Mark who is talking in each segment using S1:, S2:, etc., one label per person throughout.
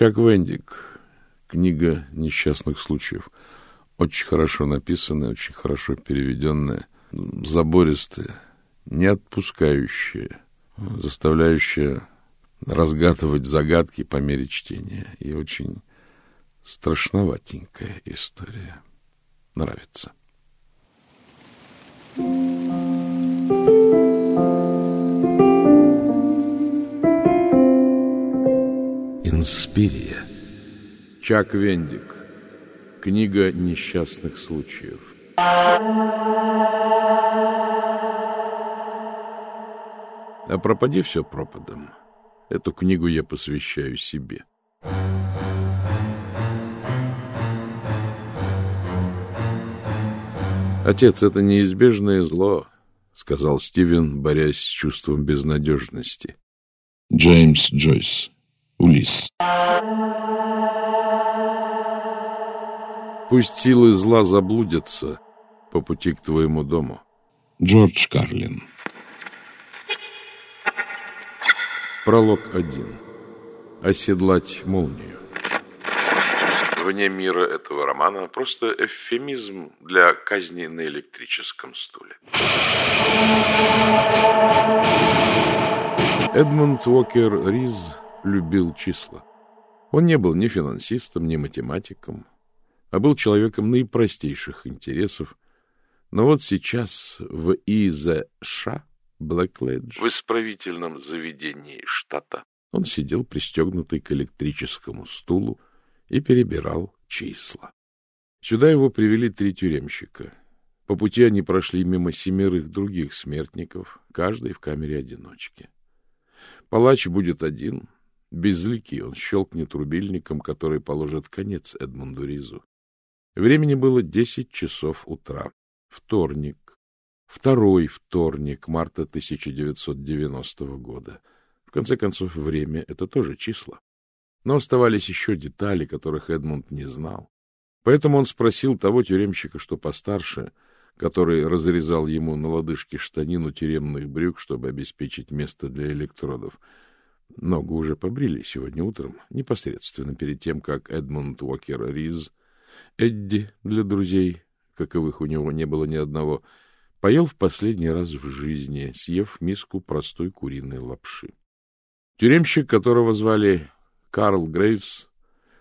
S1: Чак Вендик. Книга несчастных случаев. Очень хорошо написанная, очень хорошо переведенная, забористая, не отпускающая, заставляющая разгадывать загадки по мере чтения. И очень страшноватенькая история. Нравится. Инспирия. Чак Вендик. Книга несчастных случаев. А пропади все пропадом. Эту книгу я посвящаю себе. Отец, это неизбежное зло, сказал Стивен, борясь с чувством безнадежности.
S2: Джеймс Джойс. Улисс.
S1: Пусть силы зла заблудятся по пути к твоему дому.
S2: Джордж Карлин.
S1: Пролог один. Оседлать молнию. Вне мира этого романа просто эвфемизм для казни на электрическом стуле. Эдмунд Уокер Риз любил числа. Он не был ни финансистом, ни математиком, а был человеком наипростейших интересов. Но вот сейчас в ИЗШ, Блэклэдж, в исправительном заведении штата, он сидел пристегнутый к электрическому стулу и перебирал числа. Сюда его привели три тюремщика. По пути они прошли мимо семерых других смертников, каждый в камере одиночки. Палач будет один, безликий, он щелкнет рубильником, который положит конец Эдмунду Ризу. Времени было десять часов утра. Вторник. Второй вторник марта 1990 года. В конце концов, время — это тоже числа. Но оставались еще детали, которых Эдмунд не знал. Поэтому он спросил того тюремщика, что постарше, который разрезал ему на лодыжке штанину тюремных брюк, чтобы обеспечить место для электродов. Ногу уже побрили сегодня утром, непосредственно перед тем, как Эдмунд Уокер Риз Эдди для друзей, каковых у него не было ни одного, поел в последний раз в жизни, съев миску простой куриной лапши. Тюремщик, которого звали Карл Грейвс,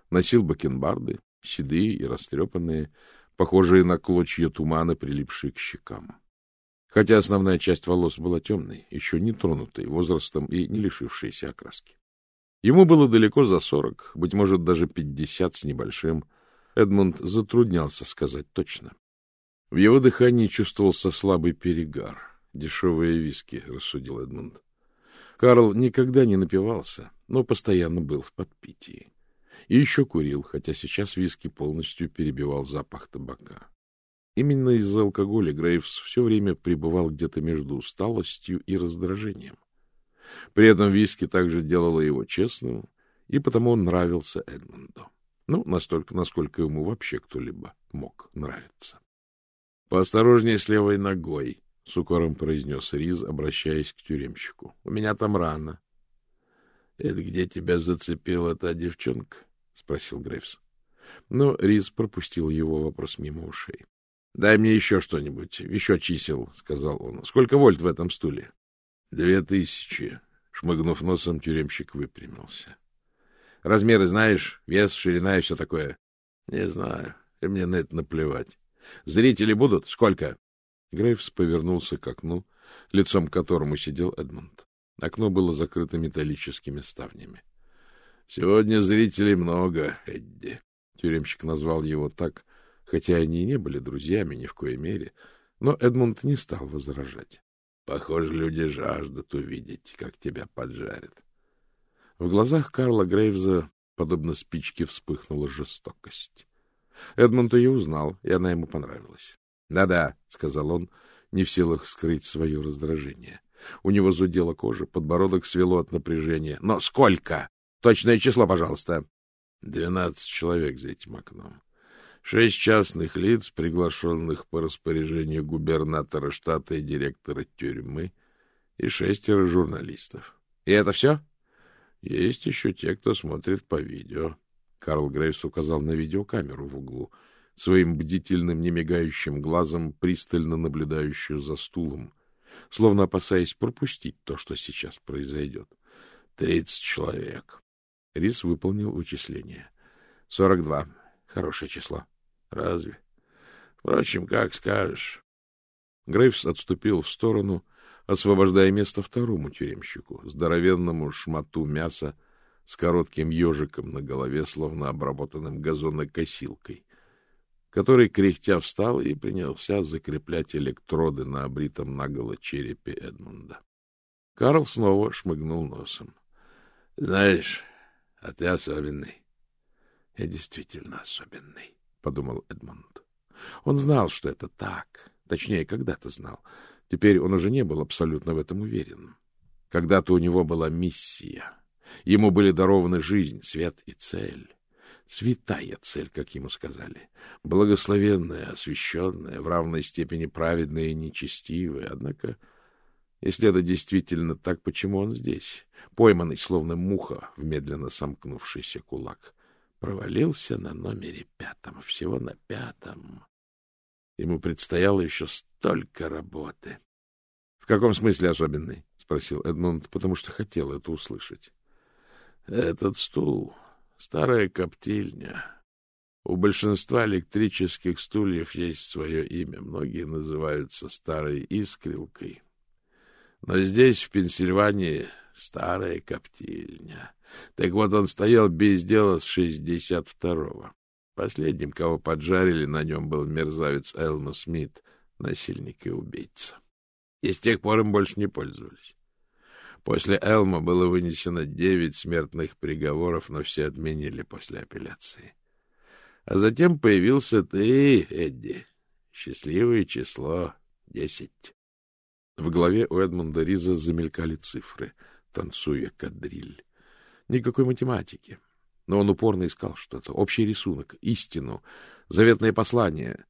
S1: носил бакенбарды, седые и растрепанные, похожие на клочья тумана, прилипшие к щекам. Хотя основная часть волос была темной, еще не тронутой возрастом и не лишившейся окраски. Ему было далеко за сорок, быть может, даже пятьдесят с небольшим, Эдмунд затруднялся сказать точно. В его дыхании чувствовался слабый перегар. Дешевые виски, — рассудил Эдмунд. Карл никогда не напивался, но постоянно был в подпитии. И еще курил, хотя сейчас виски полностью перебивал запах табака. Именно из-за алкоголя Грейвс все время пребывал где-то между усталостью и раздражением. При этом виски также делало его честным, и потому он нравился Эдмунду. Ну, настолько, насколько ему вообще кто-либо мог нравиться. — Поосторожнее с левой ногой, — с укором произнес Риз, обращаясь к тюремщику. — У меня там рана. — Это где тебя зацепила та девчонка? — спросил Грейвс. Но Риз пропустил его вопрос мимо ушей. — Дай мне еще что-нибудь, еще чисел, — сказал он. — Сколько вольт в этом стуле? — Две тысячи. Шмыгнув носом, тюремщик выпрямился. Размеры знаешь, вес, ширина и все такое? — Не знаю, и мне на это наплевать. — Зрители будут? Сколько? Грейвс повернулся к окну, лицом к которому сидел Эдмунд. Окно было закрыто металлическими ставнями. — Сегодня зрителей много, Эдди. Тюремщик назвал его так, хотя они и не были друзьями ни в коей мере, но Эдмунд не стал возражать. — Похоже, люди жаждут увидеть, как тебя поджарят. В глазах Карла Грейвза, подобно спичке, вспыхнула жестокость. Эдмунд ее узнал, и она ему понравилась. «Да — Да-да, — сказал он, не в силах скрыть свое раздражение. У него зудела кожа, подбородок свело от напряжения. — Но сколько? Точное число, пожалуйста. — Двенадцать человек за этим окном. Шесть частных лиц, приглашенных по распоряжению губернатора штата и директора тюрьмы, и шестеро журналистов. — И это все? — Есть еще те, кто смотрит по видео. Карл Грейс указал на видеокамеру в углу, своим бдительным, немигающим глазом, пристально наблюдающую за стулом, словно опасаясь пропустить то, что сейчас произойдет. Тридцать человек. Рис выполнил вычисление. Сорок два. Хорошее число. Разве? Впрочем, как скажешь. Грейвс отступил в сторону, освобождая место второму тюремщику, здоровенному шмату мяса с коротким ежиком на голове, словно обработанным газонокосилкой, который, кряхтя, встал и принялся закреплять электроды на обритом наголо черепе Эдмунда. Карл снова шмыгнул носом. — Знаешь, а ты особенный. — Я действительно особенный, — подумал Эдмунд. Он знал, что это так. Точнее, когда-то знал. Теперь он уже не был абсолютно в этом уверен. Когда-то у него была миссия. Ему были дарованы жизнь, свет и цель. Святая цель, как ему сказали. Благословенная, освященная, в равной степени праведная и нечестивая. Однако, если это действительно так, почему он здесь? Пойманный, словно муха, в медленно сомкнувшийся кулак. Провалился на номере пятом, всего на пятом. Ему предстояло еще столько работы. — В каком смысле особенный? — спросил Эдмунд, потому что хотел это услышать. — Этот стул — старая коптильня. У большинства электрических стульев есть свое имя. Многие называются старой искрилкой. Но здесь, в Пенсильвании, старая коптильня. Так вот, он стоял без дела с шестьдесят второго. Последним, кого поджарили, на нем был мерзавец Элма Смит, насильник и убийца. И с тех пор им больше не пользовались. После Элма было вынесено девять смертных приговоров, но все отменили после апелляции. А затем появился ты, Эдди. Счастливое число десять. В голове у Эдмунда Риза замелькали цифры, танцуя кадриль. Никакой математики. Но он упорно искал что-то, общий рисунок, истину, заветное послание.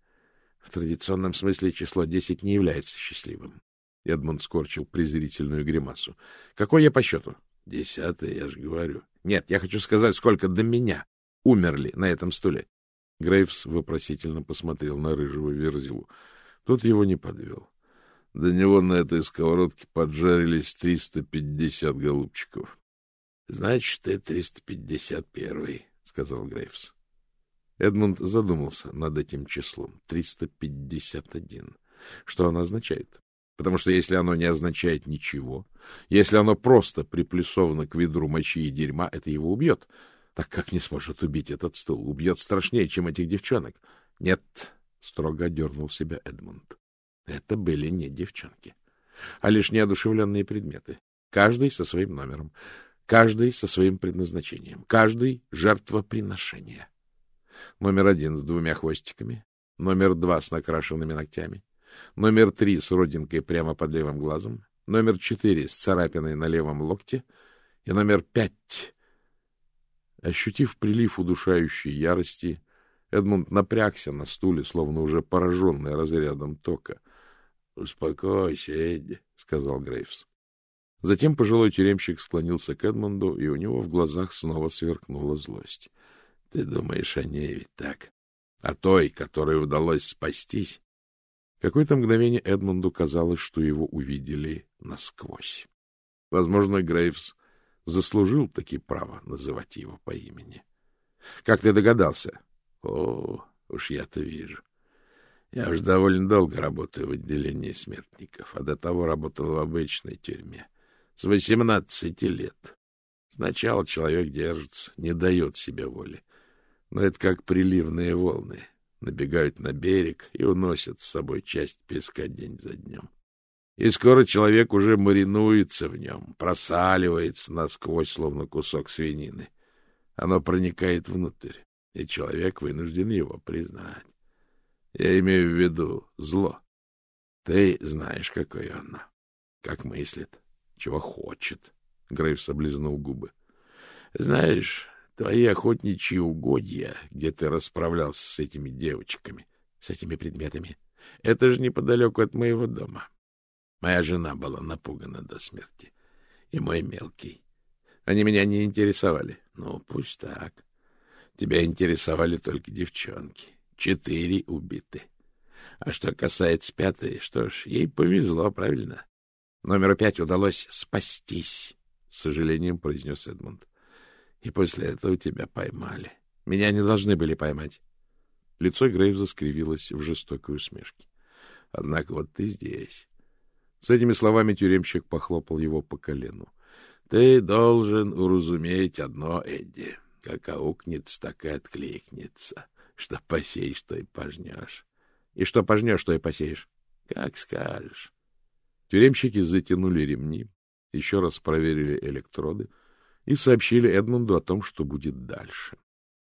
S1: В традиционном смысле число десять не является счастливым. Эдмунд скорчил презрительную гримасу. — Какой я по счету? — Десятый, я же говорю. — Нет, я хочу сказать, сколько до меня умерли на этом стуле. Грейвс вопросительно посмотрел на рыжего верзилу. Тот его не подвел. До него на этой сковородке поджарились триста пятьдесят голубчиков. — Значит, ты триста пятьдесят первый, — сказал Грейвс. Эдмунд задумался над этим числом. Триста пятьдесят один. Что оно означает? Потому что если оно не означает ничего, если оно просто приплюсовано к ведру мочи и дерьма, это его убьет. Так как не сможет убить этот стул? Убьет страшнее, чем этих девчонок. Нет, — строго дернул себя Эдмунд. Это были не девчонки, а лишь неодушевленные предметы, каждый со своим номером каждый со своим предназначением, каждый — жертвоприношение. Номер один с двумя хвостиками, номер два с накрашенными ногтями, номер три с родинкой прямо под левым глазом, номер четыре с царапиной на левом локте и номер пять. Ощутив прилив удушающей ярости, Эдмунд напрягся на стуле, словно уже пораженный разрядом тока. — Успокойся, Эдди, — сказал Грейвс. Затем пожилой тюремщик склонился к Эдмунду, и у него в глазах снова сверкнула злость. — Ты думаешь о ней ведь так? О той, которой удалось спастись? Какое-то мгновение Эдмунду казалось, что его увидели насквозь. Возможно, Грейвс заслужил таки право называть его по имени. — Как ты догадался? — О, уж я-то вижу. Я уж довольно долго работаю в отделении смертников, а до того работал в обычной тюрьме. — с восемнадцати лет. Сначала человек держится, не дает себе воли. Но это как приливные волны. Набегают на берег и уносят с собой часть песка день за днем. И скоро человек уже маринуется в нем, просаливается насквозь, словно кусок свинины. Оно проникает внутрь, и человек вынужден его признать. Я имею в виду зло. Ты знаешь, какое оно, как мыслит, чего хочет. Грейвс облизнул губы. — Знаешь, твои охотничьи угодья, где ты расправлялся с этими девочками, с этими предметами, это же неподалеку от моего дома. Моя жена была напугана до смерти, и мой мелкий. Они меня не интересовали. Ну, пусть так. Тебя интересовали только девчонки. Четыре убиты. А что касается пятой, что ж, ей повезло, правильно? Номеру пять удалось спастись, — с сожалением произнес Эдмунд. И после этого тебя поймали. Меня не должны были поймать. Лицо Грейвза скривилось в жестокой усмешке. Однако вот ты здесь. С этими словами тюремщик похлопал его по колену. Ты должен уразуметь одно, Эдди. Как аукнется, так и откликнется. Что посеешь, то и пожнешь. И что пожнешь, то и посеешь. Как скажешь. Тюремщики затянули ремни, еще раз проверили электроды и сообщили Эдмунду о том, что будет дальше.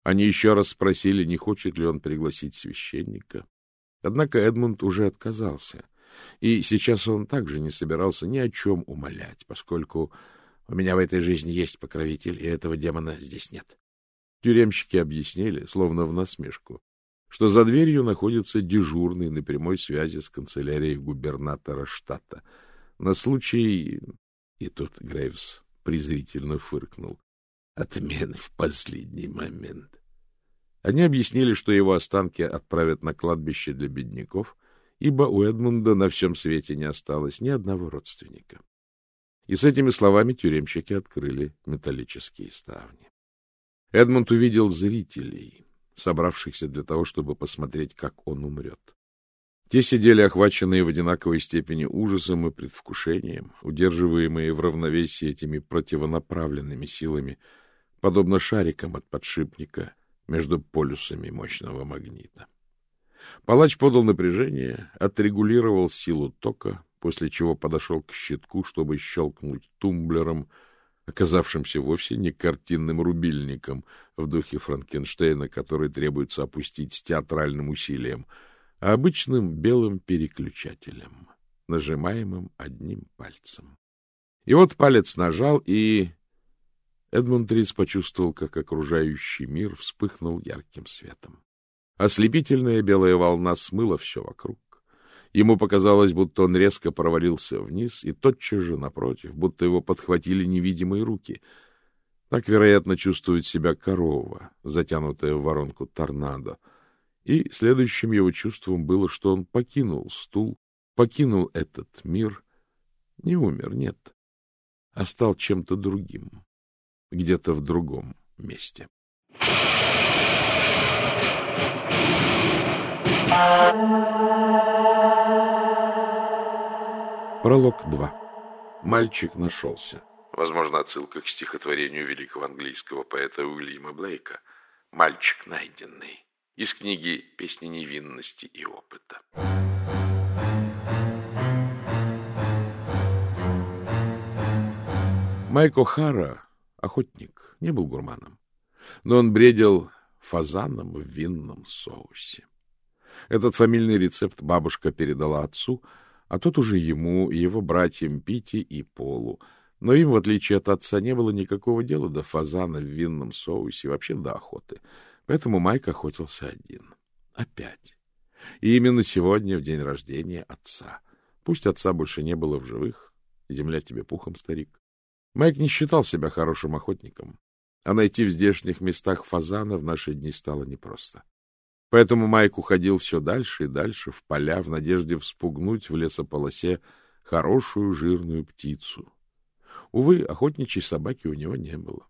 S1: Они еще раз спросили, не хочет ли он пригласить священника. Однако Эдмунд уже отказался, и сейчас он также не собирался ни о чем умолять, поскольку у меня в этой жизни есть покровитель, и этого демона здесь нет. Тюремщики объяснили, словно в насмешку, что за дверью находится дежурный на прямой связи с канцелярией губернатора штата. На случай... И тут Грейвс презрительно фыркнул. Отмены в последний момент. Они объяснили, что его останки отправят на кладбище для бедняков, ибо у Эдмунда на всем свете не осталось ни одного родственника. И с этими словами тюремщики открыли металлические ставни. Эдмунд увидел зрителей — собравшихся для того, чтобы посмотреть, как он умрет. Те сидели охваченные в одинаковой степени ужасом и предвкушением, удерживаемые в равновесии этими противонаправленными силами, подобно шарикам от подшипника между полюсами мощного магнита. Палач подал напряжение, отрегулировал силу тока, после чего подошел к щитку, чтобы щелкнуть тумблером — оказавшимся вовсе не картинным рубильником в духе Франкенштейна, который требуется опустить с театральным усилием, а обычным белым переключателем, нажимаемым одним пальцем. И вот палец нажал, и Эдмунд Рис почувствовал, как окружающий мир вспыхнул ярким светом. Ослепительная белая волна смыла все вокруг. Ему показалось, будто он резко провалился вниз, и тотчас же, напротив, будто его подхватили невидимые руки. Так, вероятно, чувствует себя корова, затянутая в воронку торнадо. И следующим его чувством было, что он покинул стул, покинул этот мир, не умер, нет, а стал чем-то другим, где-то в другом месте. Пролог 2. Мальчик нашелся. Возможно, отсылка к стихотворению великого английского поэта Уильяма Блейка «Мальчик найденный» из книги «Песни невинности и опыта». Майк О'Хара, охотник, не был гурманом, но он бредил фазаном в винном соусе. Этот фамильный рецепт бабушка передала отцу — а тот уже ему, и его братьям Пити и Полу. Но им, в отличие от отца, не было никакого дела до фазана в винном соусе, вообще до охоты. Поэтому Майк охотился один. Опять. И именно сегодня, в день рождения отца. Пусть отца больше не было в живых, земля тебе пухом, старик. Майк не считал себя хорошим охотником, а найти в здешних местах фазана в наши дни стало непросто. Поэтому Майк уходил все дальше и дальше в поля в надежде вспугнуть в лесополосе хорошую жирную птицу. Увы, охотничьей собаки у него не было.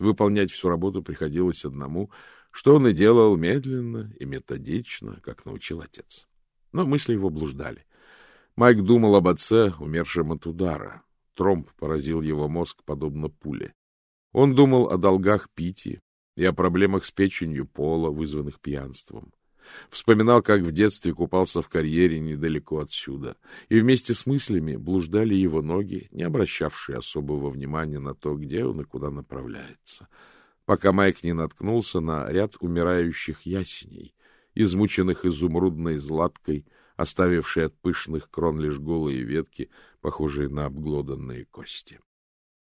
S1: Выполнять всю работу приходилось одному, что он и делал медленно и методично, как научил отец. Но мысли его блуждали. Майк думал об отце, умершем от удара. Тромб поразил его мозг, подобно пуле. Он думал о долгах Пити, и о проблемах с печенью пола, вызванных пьянством. Вспоминал, как в детстве купался в карьере недалеко отсюда, и вместе с мыслями блуждали его ноги, не обращавшие особого внимания на то, где он и куда направляется, пока Майк не наткнулся на ряд умирающих ясеней, измученных изумрудной златкой, оставившей от пышных крон лишь голые ветки, похожие на обглоданные кости.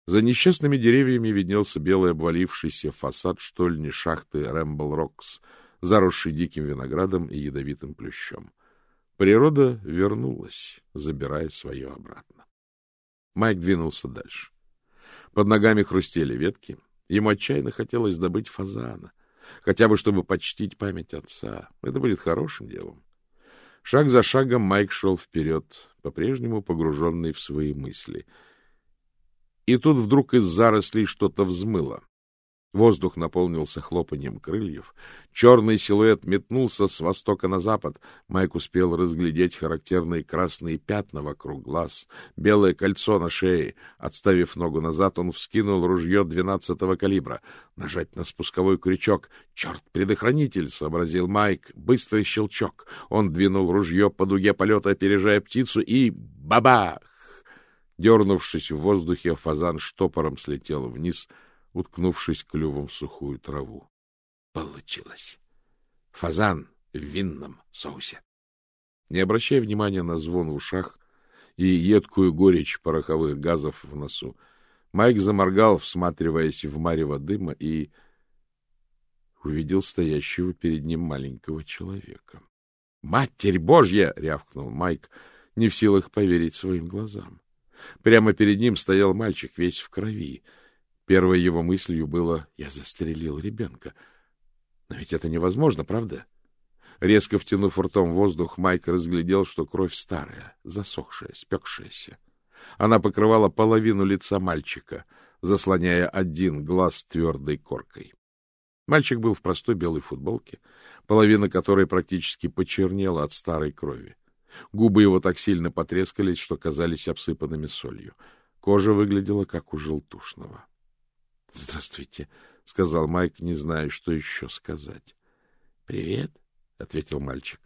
S1: За несчастными деревьями виднелся белый обвалившийся фасад штольни шахты Рэмбл Рокс, заросший диким виноградом и ядовитым плющом. Природа вернулась, забирая свое обратно. Майк двинулся дальше. Под ногами хрустели ветки. Ему отчаянно хотелось добыть фазана, хотя бы чтобы почтить память отца. Это будет хорошим делом. Шаг за шагом Майк шел вперед, по-прежнему погруженный в свои мысли. И тут вдруг из зарослей что-то взмыло. Воздух наполнился хлопанием крыльев. Черный силуэт метнулся с востока на запад. Майк успел разглядеть характерные красные пятна вокруг глаз, белое кольцо на шее. Отставив ногу назад, он вскинул ружье двенадцатого калибра. Нажать на спусковой крючок. «Черт, предохранитель!» — сообразил Майк. Быстрый щелчок. Он двинул ружье по дуге полета, опережая птицу, и... Бабах! Дернувшись в воздухе, фазан штопором слетел вниз — уткнувшись клювом в сухую траву. Получилось. Фазан в винном соусе. Не обращая внимания на звон в ушах и едкую горечь пороховых газов в носу, Майк заморгал, всматриваясь в марево дыма, и увидел стоящего перед ним маленького человека. «Матерь Божья!» — рявкнул Майк, не в силах поверить своим глазам. Прямо перед ним стоял мальчик, весь в крови, Первой его мыслью было «я застрелил ребенка». Но ведь это невозможно, правда? Резко втянув ртом воздух, Майк разглядел, что кровь старая, засохшая, спекшаяся. Она покрывала половину лица мальчика, заслоняя один глаз твердой коркой. Мальчик был в простой белой футболке, половина которой практически почернела от старой крови. Губы его так сильно потрескались, что казались обсыпанными солью. Кожа выглядела, как у желтушного. — Здравствуйте, — сказал Майк, не зная, что еще сказать. — Привет, — ответил мальчик.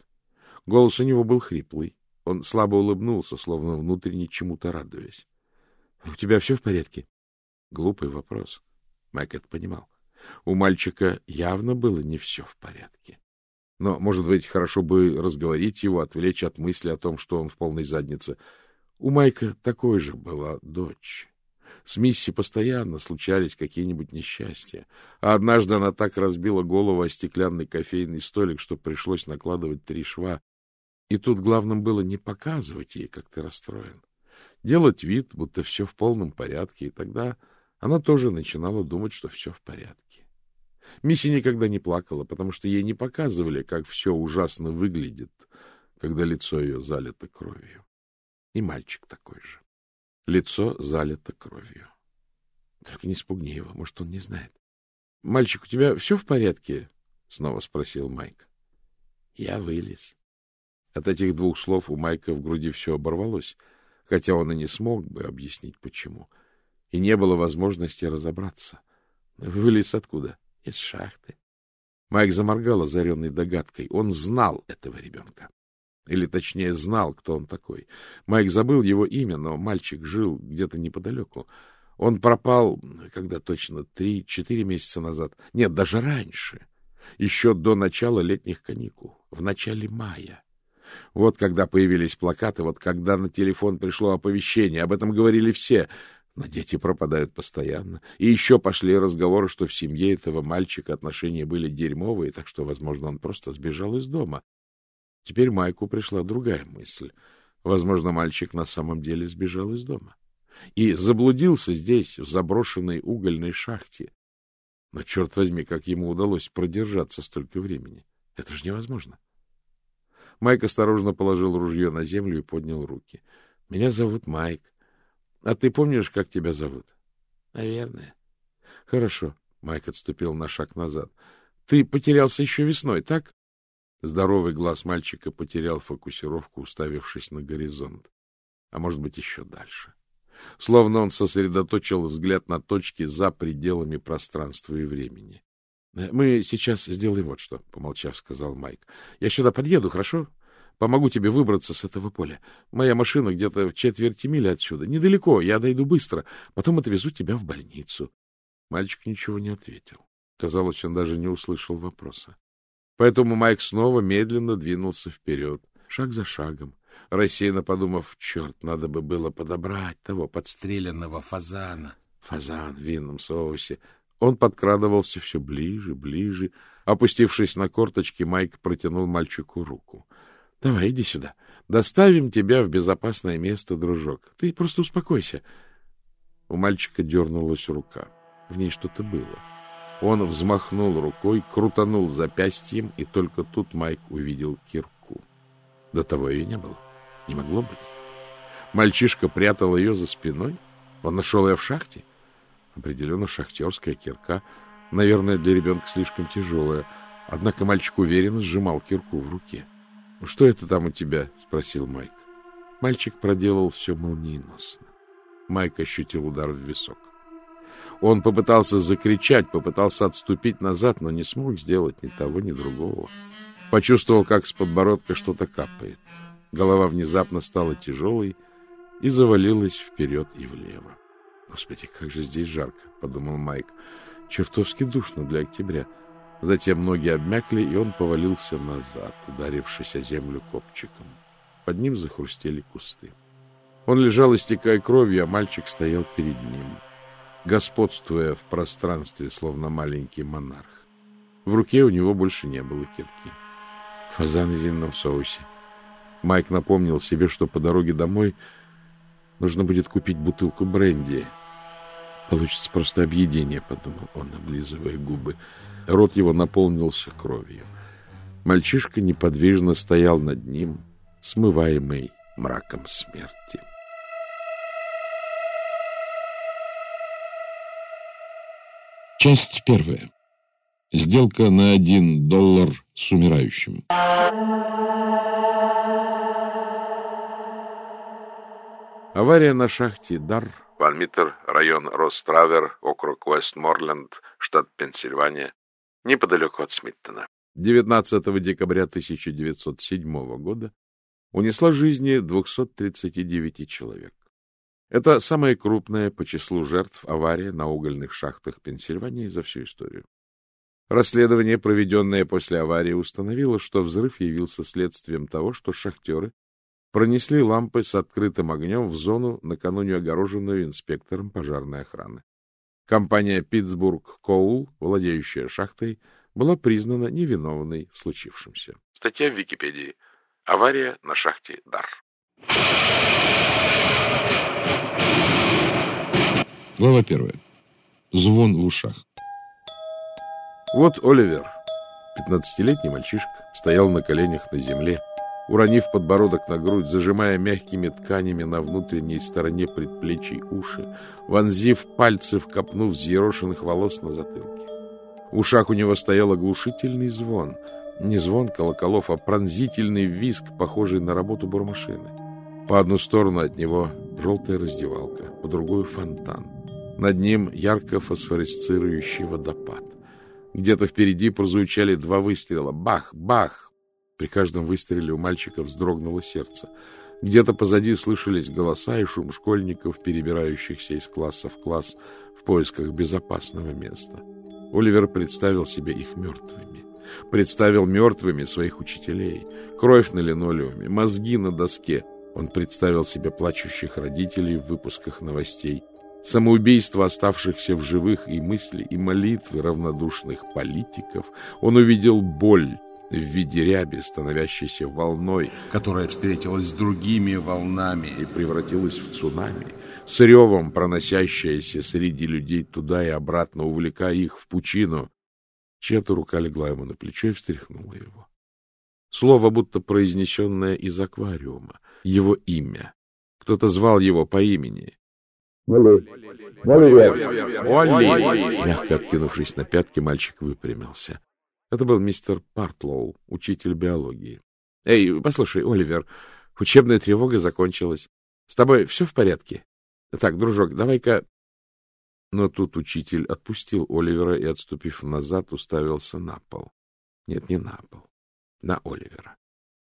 S1: Голос у него был хриплый. Он слабо улыбнулся, словно внутренне чему-то радуясь. — У тебя все в порядке? Глупый вопрос. Майк это понимал. У мальчика явно было не все в порядке. Но, может быть, хорошо бы разговорить его, отвлечь от мысли о том, что он в полной заднице. У Майка такой же была дочь. С Мисси постоянно случались какие-нибудь несчастья. А однажды она так разбила голову о стеклянный кофейный столик, что пришлось накладывать три шва. И тут главным было не показывать ей, как ты расстроен. Делать вид, будто все в полном порядке, и тогда она тоже начинала думать, что все в порядке. Мисси никогда не плакала, потому что ей не показывали, как все ужасно выглядит, когда лицо ее залито кровью. И мальчик такой же. Лицо залито кровью. Только не спугни его, может, он не знает. — Мальчик, у тебя все в порядке? — снова спросил Майк. Я вылез. От этих двух слов у Майка в груди все оборвалось, хотя он и не смог бы объяснить, почему. И не было возможности разобраться. Вылез откуда? Из шахты. Майк заморгал озаренной догадкой. Он знал этого ребенка. Или, точнее, знал, кто он такой. Майк забыл его имя, но мальчик жил где-то неподалеку. Он пропал, когда точно, три-четыре месяца назад. Нет, даже раньше. Еще до начала летних каникул, в начале мая. Вот когда появились плакаты, вот когда на телефон пришло оповещение. Об этом говорили все. Но дети пропадают постоянно. И еще пошли разговоры, что в семье этого мальчика отношения были дерьмовые, так что, возможно, он просто сбежал из дома. Теперь Майку пришла другая мысль. Возможно, мальчик на самом деле сбежал из дома. И заблудился здесь, в заброшенной угольной шахте. Но, черт возьми, как ему удалось продержаться столько времени. Это же невозможно. Майк осторожно положил ружье на землю и поднял руки. — Меня зовут Майк. А ты помнишь, как тебя зовут? — Наверное. — Хорошо. Майк отступил на шаг назад. — Ты потерялся еще весной, так? Здоровый глаз мальчика потерял фокусировку, уставившись на горизонт. А может быть, еще дальше. Словно он сосредоточил взгляд на точки за пределами пространства и времени. — Мы сейчас сделаем вот что, — помолчав, сказал Майк. — Я сюда подъеду, хорошо? Помогу тебе выбраться с этого поля. Моя машина где-то в четверти мили отсюда. Недалеко, я дойду быстро. Потом отвезу тебя в больницу. Мальчик ничего не ответил. Казалось, он даже не услышал вопроса. Поэтому Майк снова медленно двинулся вперед, шаг за шагом, рассеянно подумав, черт, надо бы было подобрать того подстреленного фазана. Фазан в винном соусе. Он подкрадывался все ближе, ближе. Опустившись на корточки, Майк протянул мальчику руку. — Давай, иди сюда. Доставим тебя в безопасное место, дружок. Ты просто успокойся. У мальчика дернулась рука. В ней что-то было. Он взмахнул рукой, крутанул запястьем, и только тут Майк увидел кирку. До того ее не было. Не могло быть. Мальчишка прятал ее за спиной. Он нашел ее в шахте. Определенно шахтерская кирка. Наверное, для ребенка слишком тяжелая. Однако мальчик уверенно сжимал кирку в руке. — Что это там у тебя? — спросил Майк. Мальчик проделал все молниеносно. Майк ощутил удар в висок. Он попытался закричать, попытался отступить назад, но не смог сделать ни того, ни другого. Почувствовал, как с подбородка что-то капает. Голова внезапно стала тяжелой и завалилась вперед и влево. «Господи, как же здесь жарко!» — подумал Майк. «Чертовски душно для октября». Затем ноги обмякли, и он повалился назад, ударившись о землю копчиком. Под ним захрустели кусты. Он лежал, истекая кровью, а мальчик стоял перед ним, господствуя в пространстве, словно маленький монарх. В руке у него больше не было кирки. Фазан в винном соусе. Майк напомнил себе, что по дороге домой нужно будет купить бутылку бренди. Получится просто объедение, подумал он, облизывая губы. Рот его наполнился кровью. Мальчишка неподвижно стоял над ним, смываемый мраком смерти.
S2: Часть первая. Сделка на один доллар с умирающим.
S1: Авария на шахте Дар, Ванмиттер, район Ростравер, округ Уэстморленд, штат Пенсильвания, неподалеку от Смиттона. 19 декабря 1907 года унесла жизни 239 человек. Это самая крупная по числу жертв авария на угольных шахтах Пенсильвании за всю историю. Расследование, проведенное после аварии, установило, что взрыв явился следствием того, что шахтеры пронесли лампы с открытым огнем в зону, накануне огороженную инспектором пожарной охраны. Компания «Питтсбург Коул», владеющая шахтой, была признана невиновной в случившемся. Статья в Википедии. Авария на шахте Дар.
S2: Глава первая. Звон в ушах.
S1: Вот Оливер, пятнадцатилетний мальчишка, стоял на коленях на земле, уронив подбородок на грудь, зажимая мягкими тканями на внутренней стороне предплечий уши, вонзив пальцы в копну взъерошенных волос на затылке. В ушах у него стоял оглушительный звон. Не звон колоколов, а пронзительный визг, похожий на работу бурмашины. По одну сторону от него желтая раздевалка, по другую — фонтан. Над ним ярко фосфоресцирующий водопад. Где-то впереди прозвучали два выстрела. Бах! Бах! При каждом выстреле у мальчика вздрогнуло сердце. Где-то позади слышались голоса и шум школьников, перебирающихся из класса в класс в поисках безопасного места. Оливер представил себе их мертвыми. Представил мертвыми своих учителей. Кровь на линолеуме, мозги на доске. Он представил себе плачущих родителей в выпусках новостей — самоубийство оставшихся в живых и мысли, и молитвы равнодушных политиков. Он увидел боль в виде ряби, становящейся волной, которая встретилась с другими волнами и превратилась в цунами, с ревом, проносящаяся среди людей туда и обратно, увлекая их в пучину. Чья-то рука легла ему на плечо и встряхнула его. Слово, будто произнесенное из аквариума, его имя. Кто-то звал его по имени.
S3: Оли! Оливер!
S1: Олли! Мягко откинувшись на пятки, мальчик выпрямился. Это был мистер Партлоу, учитель биологии. — Эй, послушай, Оливер, учебная тревога закончилась. С тобой все в порядке? Так, дружок, давай-ка... Но тут учитель отпустил Оливера и, отступив назад, уставился на пол. Нет, не на пол. На Оливера.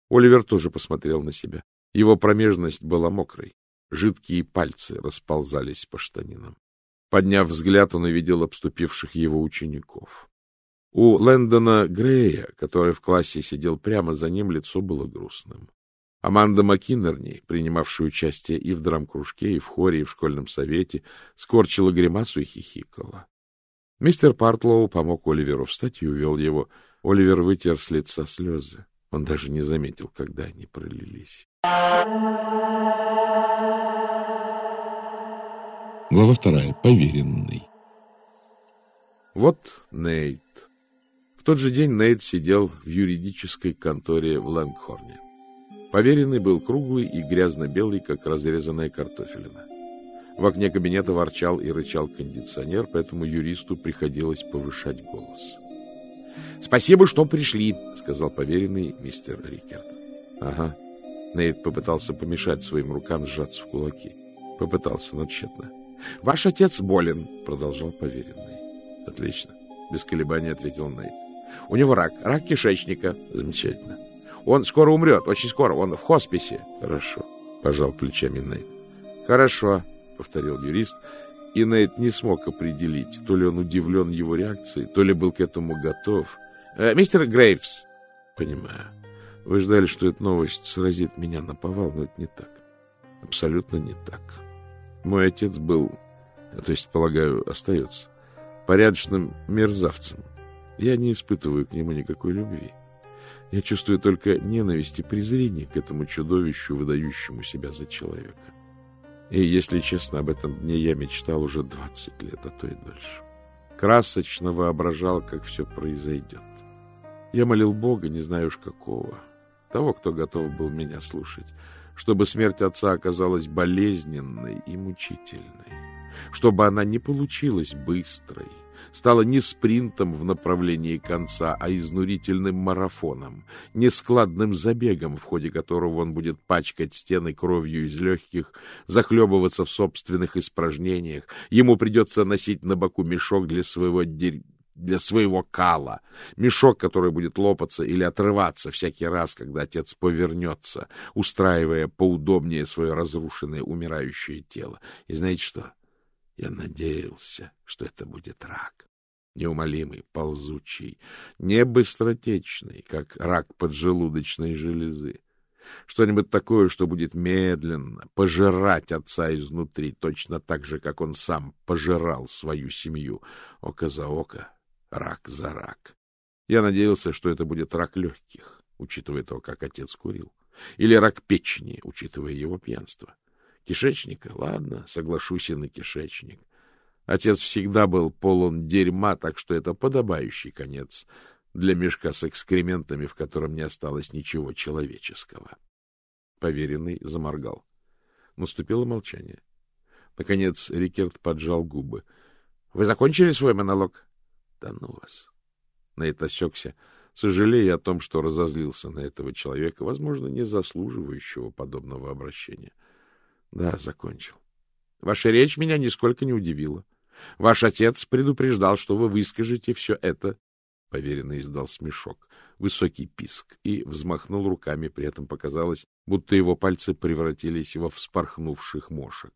S1: Оливер тоже посмотрел на себя. Его промежность была мокрой. Жидкие пальцы расползались по штанинам. Подняв взгляд, он увидел обступивших его учеников. У Лэндона Грея, который в классе сидел прямо за ним, лицо было грустным. Аманда Маккинерни, принимавшая участие и в драм-кружке, и в хоре, и в школьном совете, скорчила гримасу и хихикала. Мистер Партлоу помог Оливеру встать и увел его. Оливер вытер с лица слезы. Он даже не заметил, когда они пролились.
S2: Глава вторая. Поверенный.
S1: Вот Нейт. В тот же день Нейт сидел в юридической конторе в Лэнгхорне. Поверенный был круглый и грязно-белый, как разрезанная картофелина. В окне кабинета ворчал и рычал кондиционер, поэтому юристу приходилось повышать голос. — Спасибо, что пришли, — сказал поверенный мистер Рикерт. — Ага. Нейт попытался помешать своим рукам сжаться в кулаки. Попытался, но тщетно. — Ваш отец болен, — продолжал поверенный. — Отлично. Без колебаний ответил Нейт. — У него рак. Рак кишечника. Замечательно. Он скоро умрет, очень скоро. Он в хосписе. Хорошо. Пожал плечами Нейт. Хорошо, повторил юрист, и Нейт не смог определить, то ли он удивлен его реакцией, то ли был к этому готов. Э, мистер Грейвс. Понимаю. Вы ждали, что эта новость сразит меня на повал, но это не так. Абсолютно не так. Мой отец был, то есть, полагаю, остается, порядочным мерзавцем. Я не испытываю к нему никакой любви. Я чувствую только ненависть и презрение к этому чудовищу, выдающему себя за человека. И, если честно, об этом дне я мечтал уже 20 лет, а то и дольше. Красочно воображал, как все произойдет. Я молил Бога, не знаю уж какого, того, кто готов был меня слушать, чтобы смерть отца оказалась болезненной и мучительной, чтобы она не получилась быстрой, стала не спринтом в направлении конца, а изнурительным марафоном, нескладным забегом, в ходе которого он будет пачкать стены кровью из легких, захлебываться в собственных испражнениях. Ему придется носить на боку мешок для своего дерь для своего кала, мешок, который будет лопаться или отрываться всякий раз, когда отец повернется, устраивая поудобнее свое разрушенное умирающее тело. И знаете что? Я надеялся, что это будет рак. Неумолимый, ползучий, не быстротечный, как рак поджелудочной железы. Что-нибудь такое, что будет медленно пожирать отца изнутри, точно так же, как он сам пожирал свою семью, око за око, рак за рак. Я надеялся, что это будет рак легких, учитывая то, как отец курил, или рак печени, учитывая его пьянство. Кишечника? Ладно, соглашусь и на кишечник. Отец всегда был полон дерьма, так что это подобающий конец для мешка с экскрементами, в котором не осталось ничего человеческого. Поверенный заморгал. Наступило молчание. Наконец Рикерт поджал губы. — Вы закончили свой монолог? — Да ну вас. Нейт осекся, сожалея о том, что разозлился на этого человека, возможно, не заслуживающего подобного обращения. Да, закончил. Ваша речь меня нисколько не удивила. Ваш отец предупреждал, что вы выскажете все это. Поверенный издал смешок, высокий писк, и взмахнул руками, при этом показалось, будто его пальцы превратились во вспорхнувших мошек.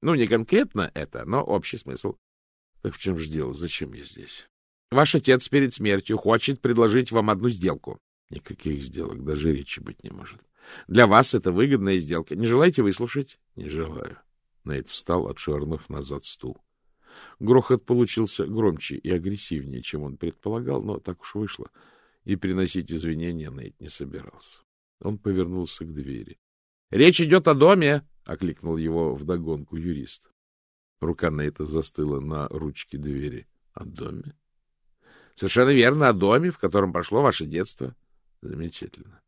S1: Ну, не конкретно это, но общий смысл. Так в чем же дело? Зачем я здесь? Ваш отец перед смертью хочет предложить вам одну сделку. Никаких сделок, даже речи быть не может. Для вас это выгодная сделка. Не желаете выслушать? Не желаю. Нейт встал, отшвырнув назад стул. Грохот получился громче и агрессивнее, чем он предполагал, но так уж вышло, и приносить извинения Нейт не собирался. Он повернулся к двери. — Речь идет о доме! — окликнул его вдогонку юрист. Рука Нейта застыла на ручке двери. — О доме? — Совершенно верно, о доме, в котором прошло ваше детство. — Замечательно.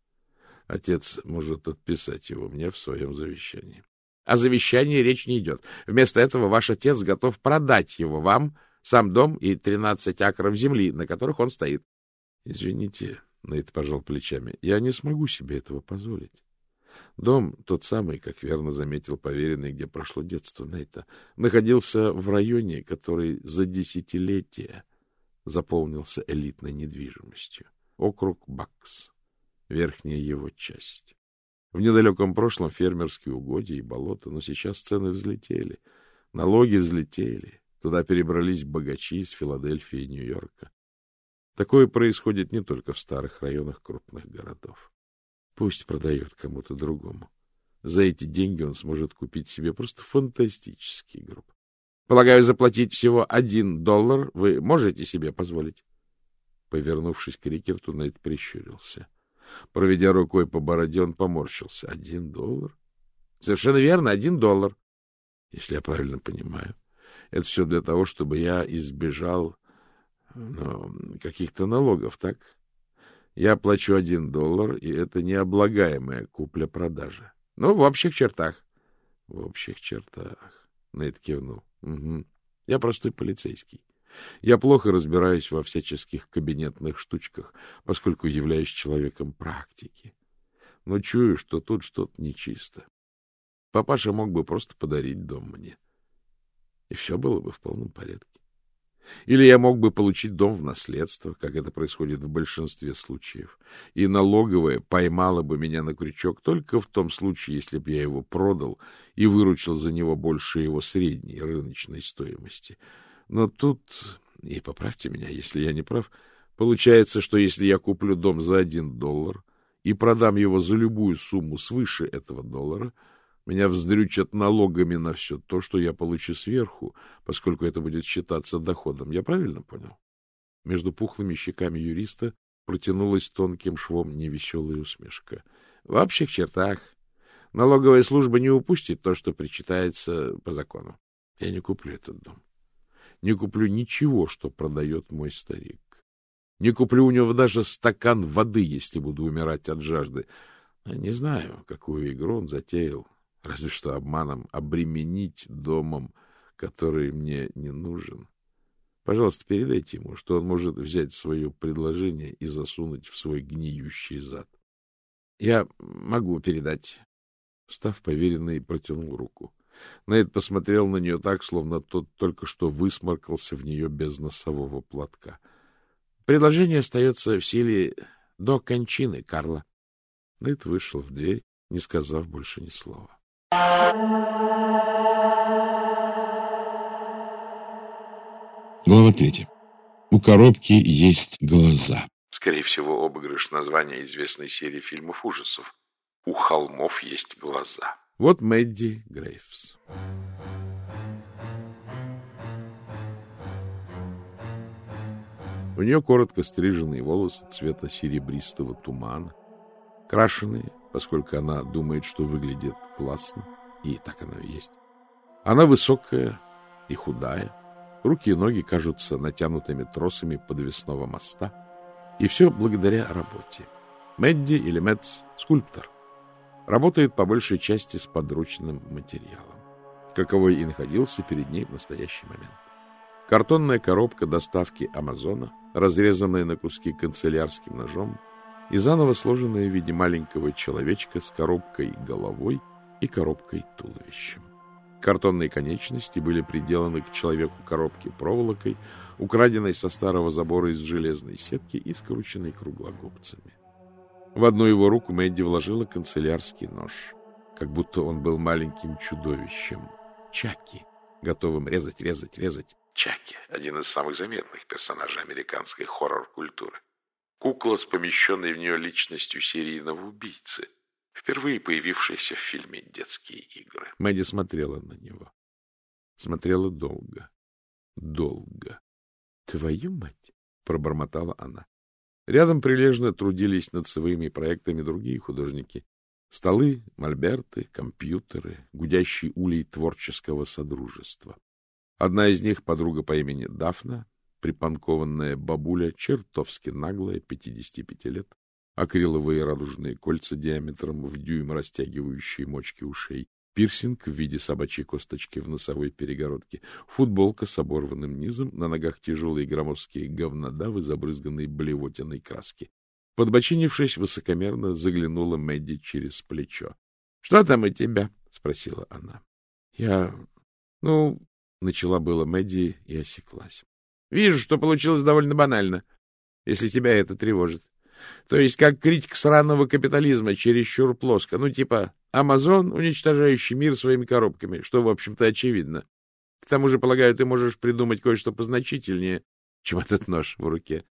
S1: Отец может отписать его мне в своем завещании. О завещании речь не идет. Вместо этого ваш отец готов продать его вам, сам дом и тринадцать акров земли, на которых он стоит. — Извините, — Нейт пожал плечами, — я не смогу себе этого позволить. Дом, тот самый, как верно заметил поверенный, где прошло детство Нейта, находился в районе, который за десятилетия заполнился элитной недвижимостью. Округ Бакс, верхняя его часть. В недалеком прошлом фермерские угодья и болота, но сейчас цены взлетели, налоги взлетели, туда перебрались богачи из Филадельфии и Нью-Йорка. Такое происходит не только в старых районах крупных городов. Пусть продает кому-то другому. За эти деньги он сможет купить себе просто фантастический гроб. Полагаю, заплатить всего один доллар вы можете себе позволить? Повернувшись к Рикерту, Нейт прищурился. Проведя рукой по бороде, он поморщился. Один доллар? Совершенно верно, один доллар. Если я правильно понимаю, Это все для того, чтобы я избежал ну, каких-то налогов, так? Я плачу один доллар, и это необлагаемая купля-продажа. Ну, в общих чертах. В общих чертах. Нейт кивнул. Угу. Я простой полицейский. Я плохо разбираюсь во всяческих кабинетных штучках, поскольку являюсь человеком практики. Но чую, что тут что-то нечисто. Папаша мог бы просто подарить дом мне. И все было бы в полном порядке. Или я мог бы получить дом в наследство, как это происходит в большинстве случаев, и налоговая поймала бы меня на крючок только в том случае, если бы я его продал и выручил за него больше его средней рыночной стоимости. Но тут, и поправьте меня, если я не прав, получается, что если я куплю дом за один доллар и продам его за любую сумму свыше этого доллара — меня вздрючат налогами на все то, что я получу сверху, поскольку это будет считаться доходом. Я правильно понял? Между пухлыми щеками юриста протянулась тонким швом невеселая усмешка. В общих чертах налоговая служба не упустит то, что причитается по закону. Я не куплю этот дом. Не куплю ничего, что продает мой старик. Не куплю у него даже стакан воды, если буду умирать от жажды. Не знаю, какую игру он затеял разве что обманом, обременить домом, который мне не нужен. Пожалуйста, передайте ему, что он может взять свое предложение и засунуть в свой гниющий зад. Я могу передать. Встав, поверенный протянул руку. Нейт посмотрел на нее так, словно тот только что высморкался в нее без носового платка. Предложение остается в силе до кончины Карла. Нейт вышел в дверь, не сказав больше ни слова.
S2: Глава третья. У коробки есть глаза.
S1: Скорее всего, обыгрыш названия известной серии фильмов ужасов. У холмов есть глаза. Вот Мэдди Грейвс. У нее коротко стриженные волосы цвета серебристого тумана, крашеные, поскольку она думает, что выглядит классно, и так оно и есть. Она высокая и худая, руки и ноги кажутся натянутыми тросами подвесного моста, и все благодаря работе. Мэдди или Мэтс — скульптор. Работает по большей части с подручным материалом, каковой и находился перед ней в настоящий момент. Картонная коробка доставки Амазона, разрезанная на куски канцелярским ножом, и заново сложенная в виде маленького человечка с коробкой головой и коробкой туловищем. Картонные конечности были приделаны к человеку коробки проволокой, украденной со старого забора из железной сетки и скрученной круглогубцами. В одну его руку Мэдди вложила канцелярский нож, как будто он был маленьким чудовищем. Чаки, готовым резать, резать, резать. Чаки — один из самых заметных персонажей американской хоррор-культуры кукла с помещенной в нее личностью серийного убийцы, впервые появившаяся в фильме «Детские игры». Мэдди смотрела на него. Смотрела долго. Долго. «Твою мать!» — пробормотала она. Рядом прилежно трудились над своими проектами другие художники. Столы, мольберты, компьютеры, гудящий улей творческого содружества. Одна из них, подруга по имени Дафна, припанкованная бабуля, чертовски наглая, 55 лет, акриловые радужные кольца диаметром в дюйм растягивающие мочки ушей, пирсинг в виде собачьей косточки в носовой перегородке, футболка с оборванным низом, на ногах тяжелые громоздкие говнодавы, забрызганные блевотиной краски. Подбочинившись, высокомерно заглянула Мэдди через плечо. — Что там у тебя? — спросила она. — Я... Ну, начала было Мэдди и осеклась. Вижу, что получилось довольно банально, если тебя это тревожит. То есть как критик сраного капитализма чересчур плоско. Ну, типа Амазон, уничтожающий мир своими коробками, что, в общем-то, очевидно. К тому же, полагаю, ты можешь придумать кое-что позначительнее, чем этот нож в руке.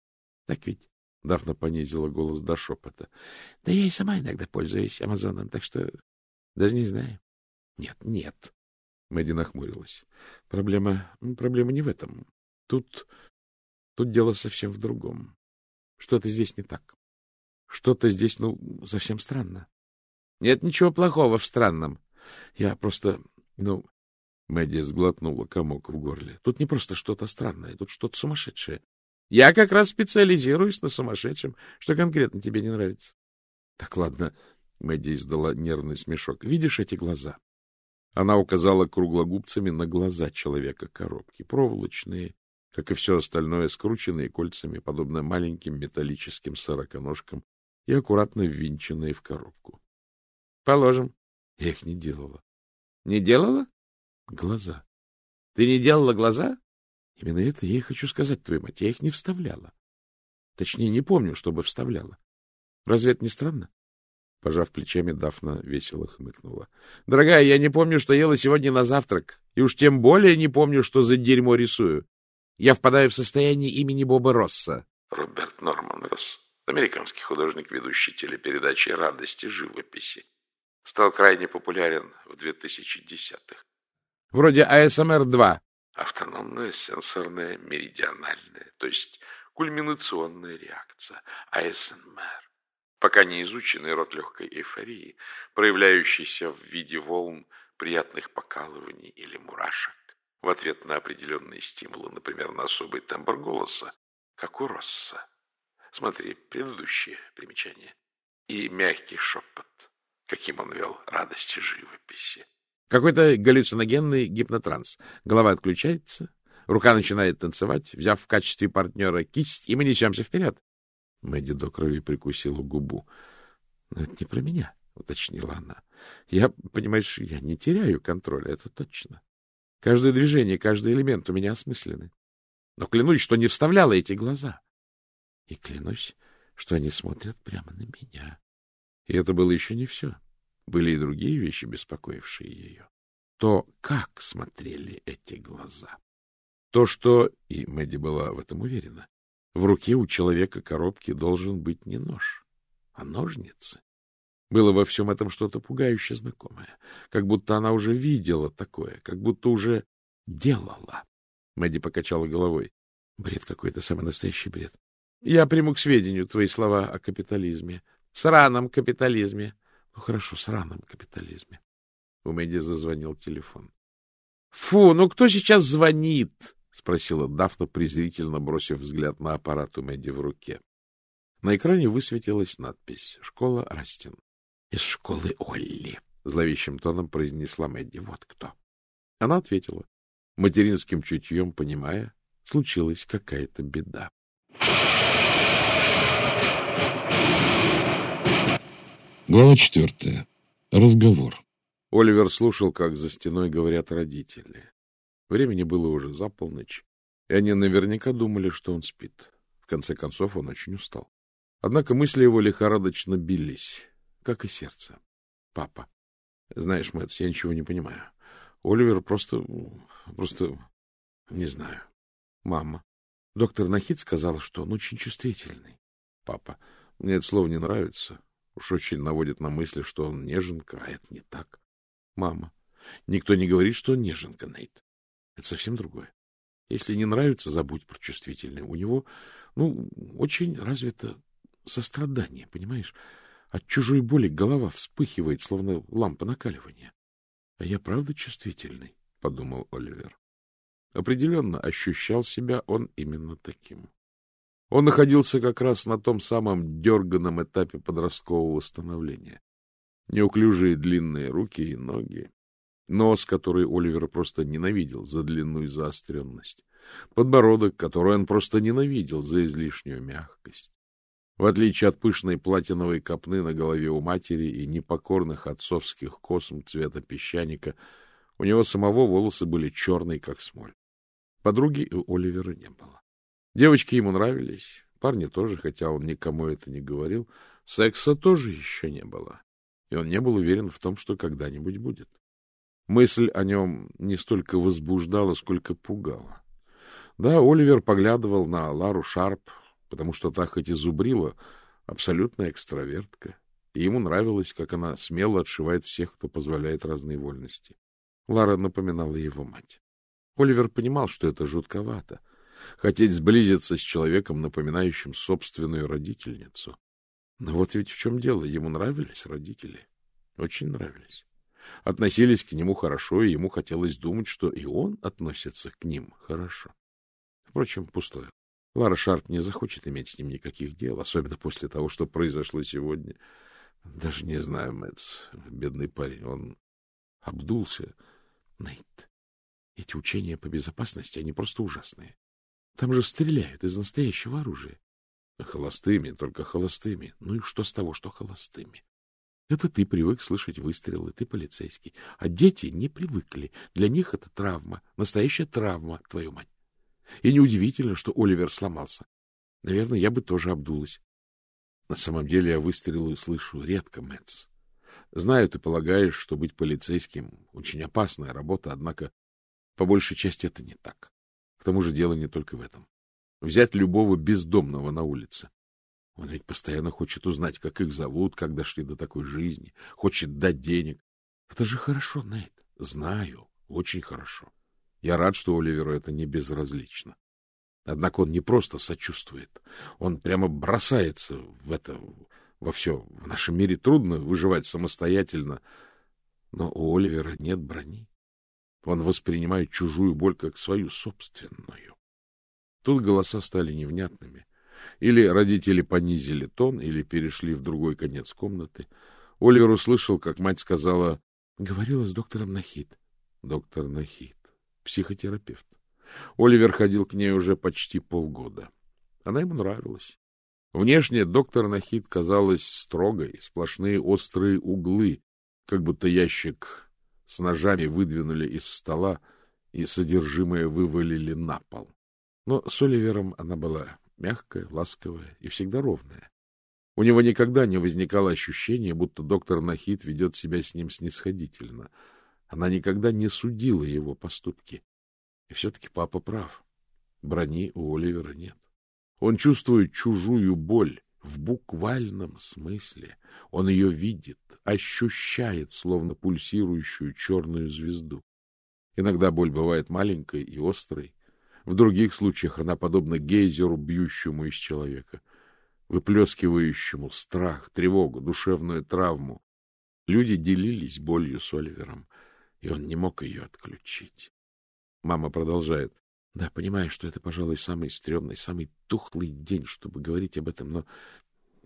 S1: Так ведь? Дафна понизила голос до шепота. — Да я и сама иногда пользуюсь Амазоном, так что даже не знаю. — Нет, нет. Мэдди нахмурилась. — Проблема... Проблема не в этом. Тут... тут дело совсем в другом. Что-то здесь не так. Что-то здесь, ну, совсем странно. Нет ничего плохого в странном. Я просто, ну, Мэдди сглотнула комок в горле. Тут не просто что-то странное, тут что-то сумасшедшее. Я как раз специализируюсь на сумасшедшем. Что конкретно тебе не нравится? Так, ладно. Мэдди издала нервный смешок. Видишь эти глаза? Она указала круглогубцами на глаза человека-коробки. Проволочные, как и все остальное, скрученные кольцами, подобно маленьким металлическим сороконожкам, и аккуратно ввинченные в коробку. — Положим. Я их не делала. — Не делала? — Глаза. — Ты не делала глаза? — Именно это я и хочу сказать, твою мать. Я их не вставляла. Точнее, не помню, чтобы вставляла. Разве это не странно? Пожав плечами, Дафна весело хмыкнула. — Дорогая, я не помню, что ела сегодня на завтрак, и уж тем более не помню, что за дерьмо рисую. Я впадаю в состояние имени Боба Росса. Роберт Норман Росс, американский художник, ведущий телепередачи «Радости живописи». Стал крайне популярен в 2010-х. Вроде АСМР-2. Автономная сенсорная меридиональная, то есть кульминационная реакция. АСМР. Пока не изученный род легкой эйфории, проявляющийся в виде волн приятных покалываний или мурашек в ответ на определенные стимулы, например, на особый тембр голоса, как у Росса. Смотри, предыдущее примечание. И мягкий шепот, каким он вел радости живописи. Какой-то галлюциногенный гипнотранс. Голова отключается, рука начинает танцевать, взяв в качестве партнера кисть, и мы несемся вперед. Мэдди до крови прикусила губу. — это не про меня, — уточнила она. — Я, понимаешь, я не теряю контроля, это точно. Каждое движение, каждый элемент у меня осмыслены. Но клянусь, что не вставляла эти глаза. И клянусь, что они смотрят прямо на меня. И это было еще не все. Были и другие вещи, беспокоившие ее. То, как смотрели эти глаза. То, что, и Мэдди была в этом уверена, в руке у человека коробки должен быть не нож, а ножницы. Было во всем этом что-то пугающе знакомое, как будто она уже видела такое, как будто уже делала. Мэдди покачала головой. Бред какой-то, самый настоящий бред. Я приму к сведению твои слова о капитализме. Сраном капитализме. Ну, хорошо, сраном капитализме. У Мэдди зазвонил телефон. — Фу, ну кто сейчас звонит? — спросила Дафна, презрительно бросив взгляд на аппарат у Мэдди в руке. На экране высветилась надпись «Школа Растин» из школы Олли, — зловещим тоном произнесла Мэдди. — Вот кто. Она ответила, материнским чутьем понимая, случилась какая-то беда.
S2: Глава четвертая. Разговор.
S1: Оливер слушал, как за стеной говорят родители. Времени было уже за полночь, и они наверняка думали, что он спит. В конце концов, он очень устал. Однако мысли его лихорадочно бились как и сердце. Папа. Знаешь, Мэтс, я ничего не понимаю. Оливер просто... просто... не знаю. Мама. Доктор Нахид сказала, что он очень чувствительный. Папа. Мне это слово не нравится. Уж очень наводит на мысли, что он неженка, а это не так. Мама. Никто не говорит, что он неженка, Нейт. Это совсем другое. Если не нравится, забудь про чувствительный. У него, ну, очень развито сострадание, понимаешь? От чужой боли голова вспыхивает, словно лампа накаливания. — А я правда чувствительный? — подумал Оливер. Определенно ощущал себя он именно таким. Он находился как раз на том самом дерганом этапе подросткового становления. Неуклюжие длинные руки и ноги, нос, который Оливер просто ненавидел за длину и заостренность, подбородок, который он просто ненавидел за излишнюю мягкость, в отличие от пышной платиновой копны на голове у матери и непокорных отцовских косм цвета песчаника, у него самого волосы были черные, как смоль. Подруги у Оливера не было. Девочки ему нравились, парни тоже, хотя он никому это не говорил. Секса тоже еще не было, и он не был уверен в том, что когда-нибудь будет. Мысль о нем не столько возбуждала, сколько пугала. Да, Оливер поглядывал на Лару Шарп, потому что та хоть и зубрила, абсолютная экстравертка, и ему нравилось, как она смело отшивает всех, кто позволяет разные вольности. Лара напоминала его мать. Оливер понимал, что это жутковато — хотеть сблизиться с человеком, напоминающим собственную родительницу. Но вот ведь в чем дело, ему нравились родители. Очень нравились. относились к нему хорошо, и ему хотелось думать, что и он относится к ним хорошо. Впрочем, пустое. Лара Шарп не захочет иметь с ним никаких дел, особенно после того, что произошло сегодня. Даже не знаю, Мэтс, бедный парень, он обдулся. Нейт, эти учения по безопасности, они просто ужасные. Там же стреляют из настоящего оружия. Холостыми, только холостыми. Ну и что с того, что холостыми? Это ты привык слышать выстрелы, ты полицейский. А дети не привыкли. Для них это травма, настоящая травма, твою мать. И неудивительно, что Оливер сломался. Наверное, я бы тоже обдулась. На самом деле я выстрелы слышу редко, Мэтс. Знаю, ты полагаешь, что быть полицейским — очень опасная работа, однако по большей части это не так. К тому же дело не только в этом. Взять любого бездомного на улице. Он ведь постоянно хочет узнать, как их зовут, как дошли до такой жизни, хочет дать денег. Это же хорошо, Нейт. Знаю, очень хорошо. Я рад, что Оливеру это не безразлично. Однако он не просто сочувствует, он прямо бросается в это, во все. В нашем мире трудно выживать самостоятельно, но у Оливера нет брони. Он воспринимает чужую боль как свою собственную. Тут голоса стали невнятными. Или родители понизили тон, или перешли в другой конец комнаты. Оливер услышал, как мать сказала, говорила с доктором Нахид. Доктор Нахид, психотерапевт. Оливер ходил к ней уже почти полгода. Она ему нравилась. Внешне доктор Нахид казалась строгой, сплошные острые углы, как будто ящик с ножами выдвинули из стола и содержимое вывалили на пол. Но с Оливером она была мягкая, ласковая и всегда ровная. У него никогда не возникало ощущения, будто доктор Нахид ведет себя с ним снисходительно. Она никогда не судила его поступки. И все-таки папа прав. Брони у Оливера нет. Он чувствует чужую боль в буквальном смысле. Он ее видит, ощущает, словно пульсирующую черную звезду. Иногда боль бывает маленькой и острой, в других случаях она подобна гейзеру, бьющему из человека, выплескивающему страх, тревогу, душевную травму. Люди делились болью с Оливером, и он не мог ее отключить. Мама продолжает. Да, понимаю, что это, пожалуй, самый стрёмный, самый тухлый день, чтобы говорить об этом, но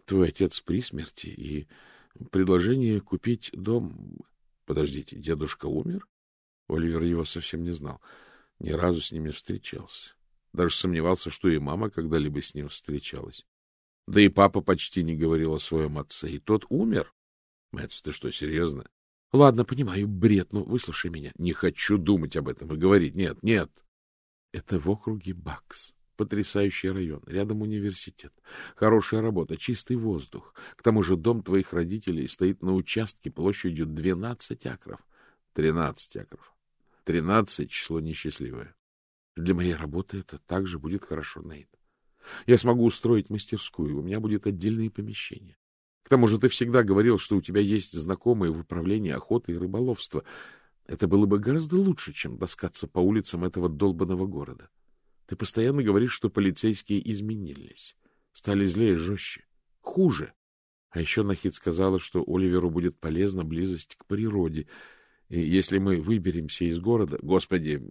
S1: твой отец при смерти, и предложение купить дом... Подождите, дедушка умер? Оливер его совсем не знал. Ни разу с ним не встречался. Даже сомневался, что и мама когда-либо с ним встречалась. Да и папа почти не говорил о своем отце. И тот умер. Мэтс, ты что, серьезно? Ладно, понимаю, бред, но выслушай меня. Не хочу думать об этом и говорить. Нет, нет. Это в округе Бакс. Потрясающий район. Рядом университет. Хорошая работа, чистый воздух. К тому же дом твоих родителей стоит на участке площадью 12 акров. 13 акров. Тринадцать — число несчастливое. Для моей работы это также будет хорошо, Нейт. Я смогу устроить мастерскую, у меня будет отдельные помещения. К тому же ты всегда говорил, что у тебя есть знакомые в управлении охоты и рыболовства. Это было бы гораздо лучше, чем таскаться по улицам этого долбанного города. Ты постоянно говоришь, что полицейские изменились, стали злее и жестче, хуже. А еще Нахид сказала, что Оливеру будет полезна близость к природе — и если мы выберемся из города... Господи,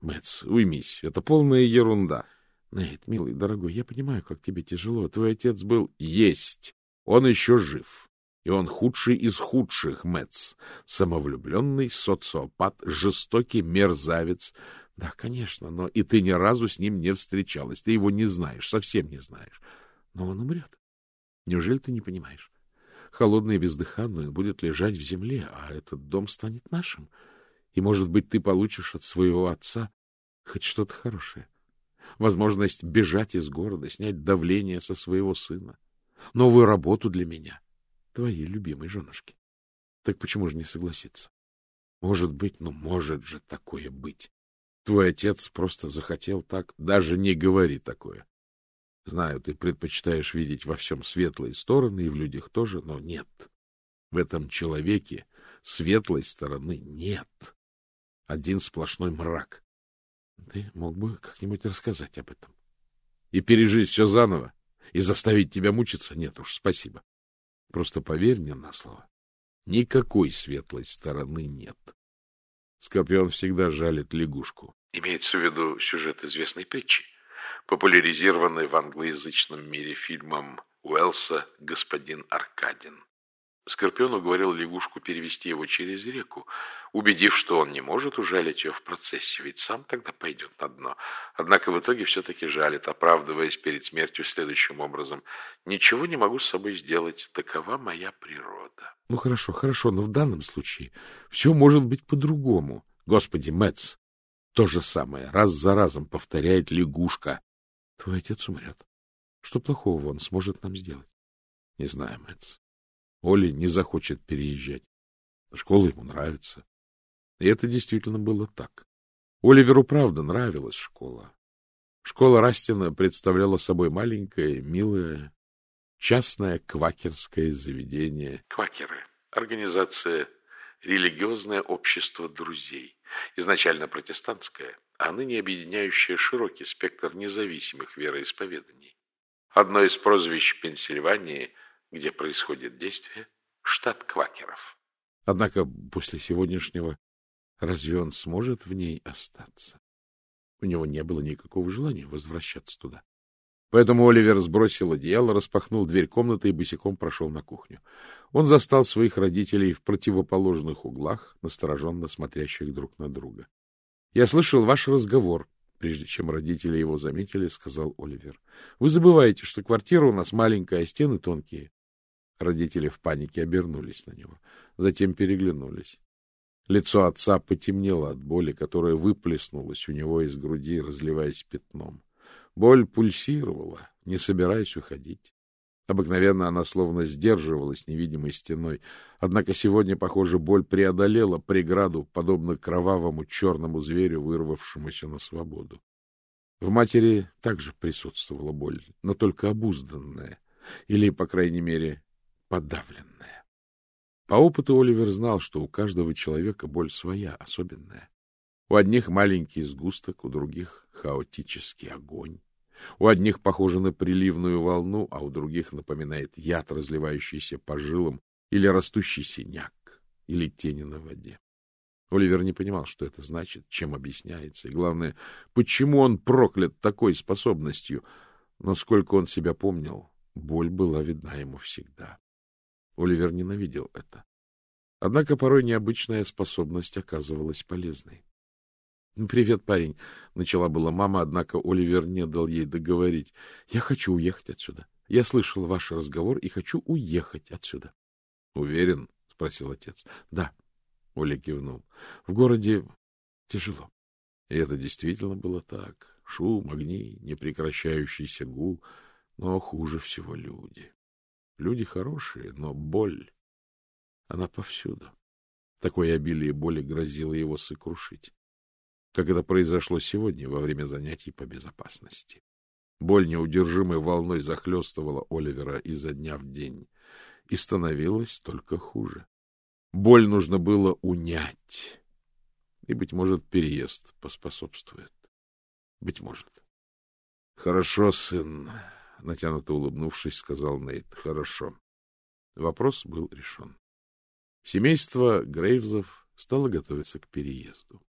S1: Мэтс, уймись, это полная ерунда. Нейт, милый, дорогой, я понимаю, как тебе тяжело. Твой отец был... Есть! Он еще жив. И он худший из худших, Мэтс. Самовлюбленный, социопат, жестокий мерзавец. Да, конечно, но и ты ни разу с ним не встречалась. Ты его не знаешь, совсем не знаешь. Но он умрет. Неужели ты не понимаешь? холодный и бездыханный, он будет лежать в земле, а этот дом станет нашим. И, может быть, ты получишь от своего отца хоть что-то хорошее. Возможность бежать из города, снять давление со своего сына. Новую работу для меня, твоей любимой женушки. Так почему же не согласиться? Может быть, ну может же такое быть. Твой отец просто захотел так. Даже не говори такое. Знаю, ты предпочитаешь видеть во всем светлые стороны, и в людях тоже, но нет. В этом человеке светлой стороны нет. Один сплошной мрак. Ты мог бы как-нибудь рассказать об этом. И пережить все заново, и заставить тебя мучиться? Нет уж, спасибо. Просто поверь мне на слово. Никакой светлой стороны нет. Скорпион всегда жалит лягушку. Имеется в виду сюжет известной притчи, популяризированный в англоязычном мире фильмом Уэллса «Господин Аркадин». Скорпион уговорил лягушку перевести его через реку, убедив, что он не может ужалить ее в процессе, ведь сам тогда пойдет на дно. Однако в итоге все-таки жалит, оправдываясь перед смертью следующим образом. «Ничего не могу с собой сделать, такова моя природа». Ну хорошо, хорошо, но в данном случае все может быть по-другому. Господи, Мэтс, то же самое, раз за разом повторяет лягушка. Твой отец умрет. Что плохого он сможет нам сделать? Не знаю, Мэтс. Оля не захочет переезжать. Школа ему нравится. И это действительно было так. Оливеру правда нравилась школа. Школа Растина представляла собой маленькое, милое, частное квакерское заведение. Квакеры — организация религиозное общество друзей, изначально протестантское, а ныне объединяющее широкий спектр независимых вероисповеданий. Одно из прозвищ Пенсильвании — где происходит действие, штат квакеров. Однако после сегодняшнего разве он сможет в ней остаться? У него не было никакого желания возвращаться туда. Поэтому Оливер сбросил одеяло, распахнул дверь комнаты и босиком прошел на кухню. Он застал своих родителей в противоположных углах, настороженно смотрящих друг на друга. — Я слышал ваш разговор, прежде чем родители его заметили, сказал Оливер. — Вы забываете, что квартира у нас маленькая, а стены тонкие. Родители в панике обернулись на него, затем переглянулись. Лицо отца потемнело от боли, которая выплеснулась у него из груди, разливаясь пятном. Боль пульсировала, не собираясь уходить. Обыкновенно она словно сдерживалась невидимой стеной, однако сегодня, похоже, боль преодолела преграду, подобно кровавому черному зверю, вырвавшемуся на свободу. В матери также присутствовала боль, но только обузданная, или, по крайней мере, подавленная. По опыту Оливер знал, что у каждого человека боль своя, особенная. У одних маленький сгусток, у других хаотический огонь. У одних похоже на приливную волну, а у других напоминает яд, разливающийся по жилам, или растущий синяк, или тени на воде. Оливер не понимал, что это значит, чем объясняется, и, главное, почему он проклят такой способностью. Но сколько он себя помнил, боль была видна ему всегда. Оливер ненавидел это. Однако порой необычная способность оказывалась полезной. «Ну, — Привет, парень, — начала была мама, однако Оливер не дал ей договорить. — Я хочу уехать отсюда. Я слышал ваш разговор и хочу уехать отсюда. — Уверен? — спросил отец. — Да. Оля кивнул. — В городе тяжело. И это действительно было так. Шум, огни, непрекращающийся гул, но хуже всего люди. Люди хорошие, но боль, она повсюду. Такое обилие боли грозило его сокрушить. Как это произошло сегодня во время занятий по безопасности. Боль неудержимой волной захлестывала Оливера изо дня в день, и становилось только хуже. Боль нужно было унять, и, быть может, переезд поспособствует. Быть может. — Хорошо, сын, — натянуто улыбнувшись, сказал Нейт. — Хорошо. Вопрос был решен. Семейство Грейвзов стало готовиться к переезду.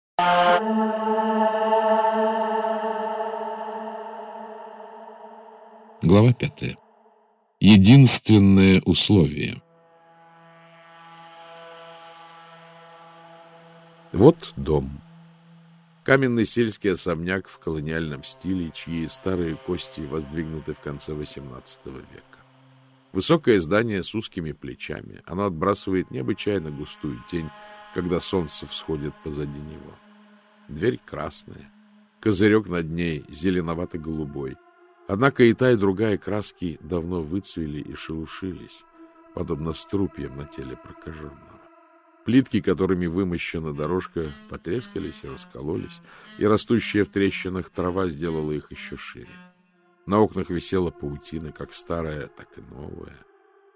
S2: Глава пятая. Единственное условие.
S1: Вот дом. Каменный сельский особняк в колониальном стиле, чьи старые кости воздвигнуты в конце XVIII века. Высокое здание с узкими плечами. Оно отбрасывает необычайно густую тень, когда солнце всходит позади него. Дверь красная. Козырек над ней зеленовато-голубой. Однако и та, и другая краски давно выцвели и шелушились, подобно струпьям на теле прокаженного. Плитки, которыми вымощена дорожка, потрескались и раскололись, и растущая в трещинах трава сделала их еще шире. На окнах висела паутина, как старая, так и новая.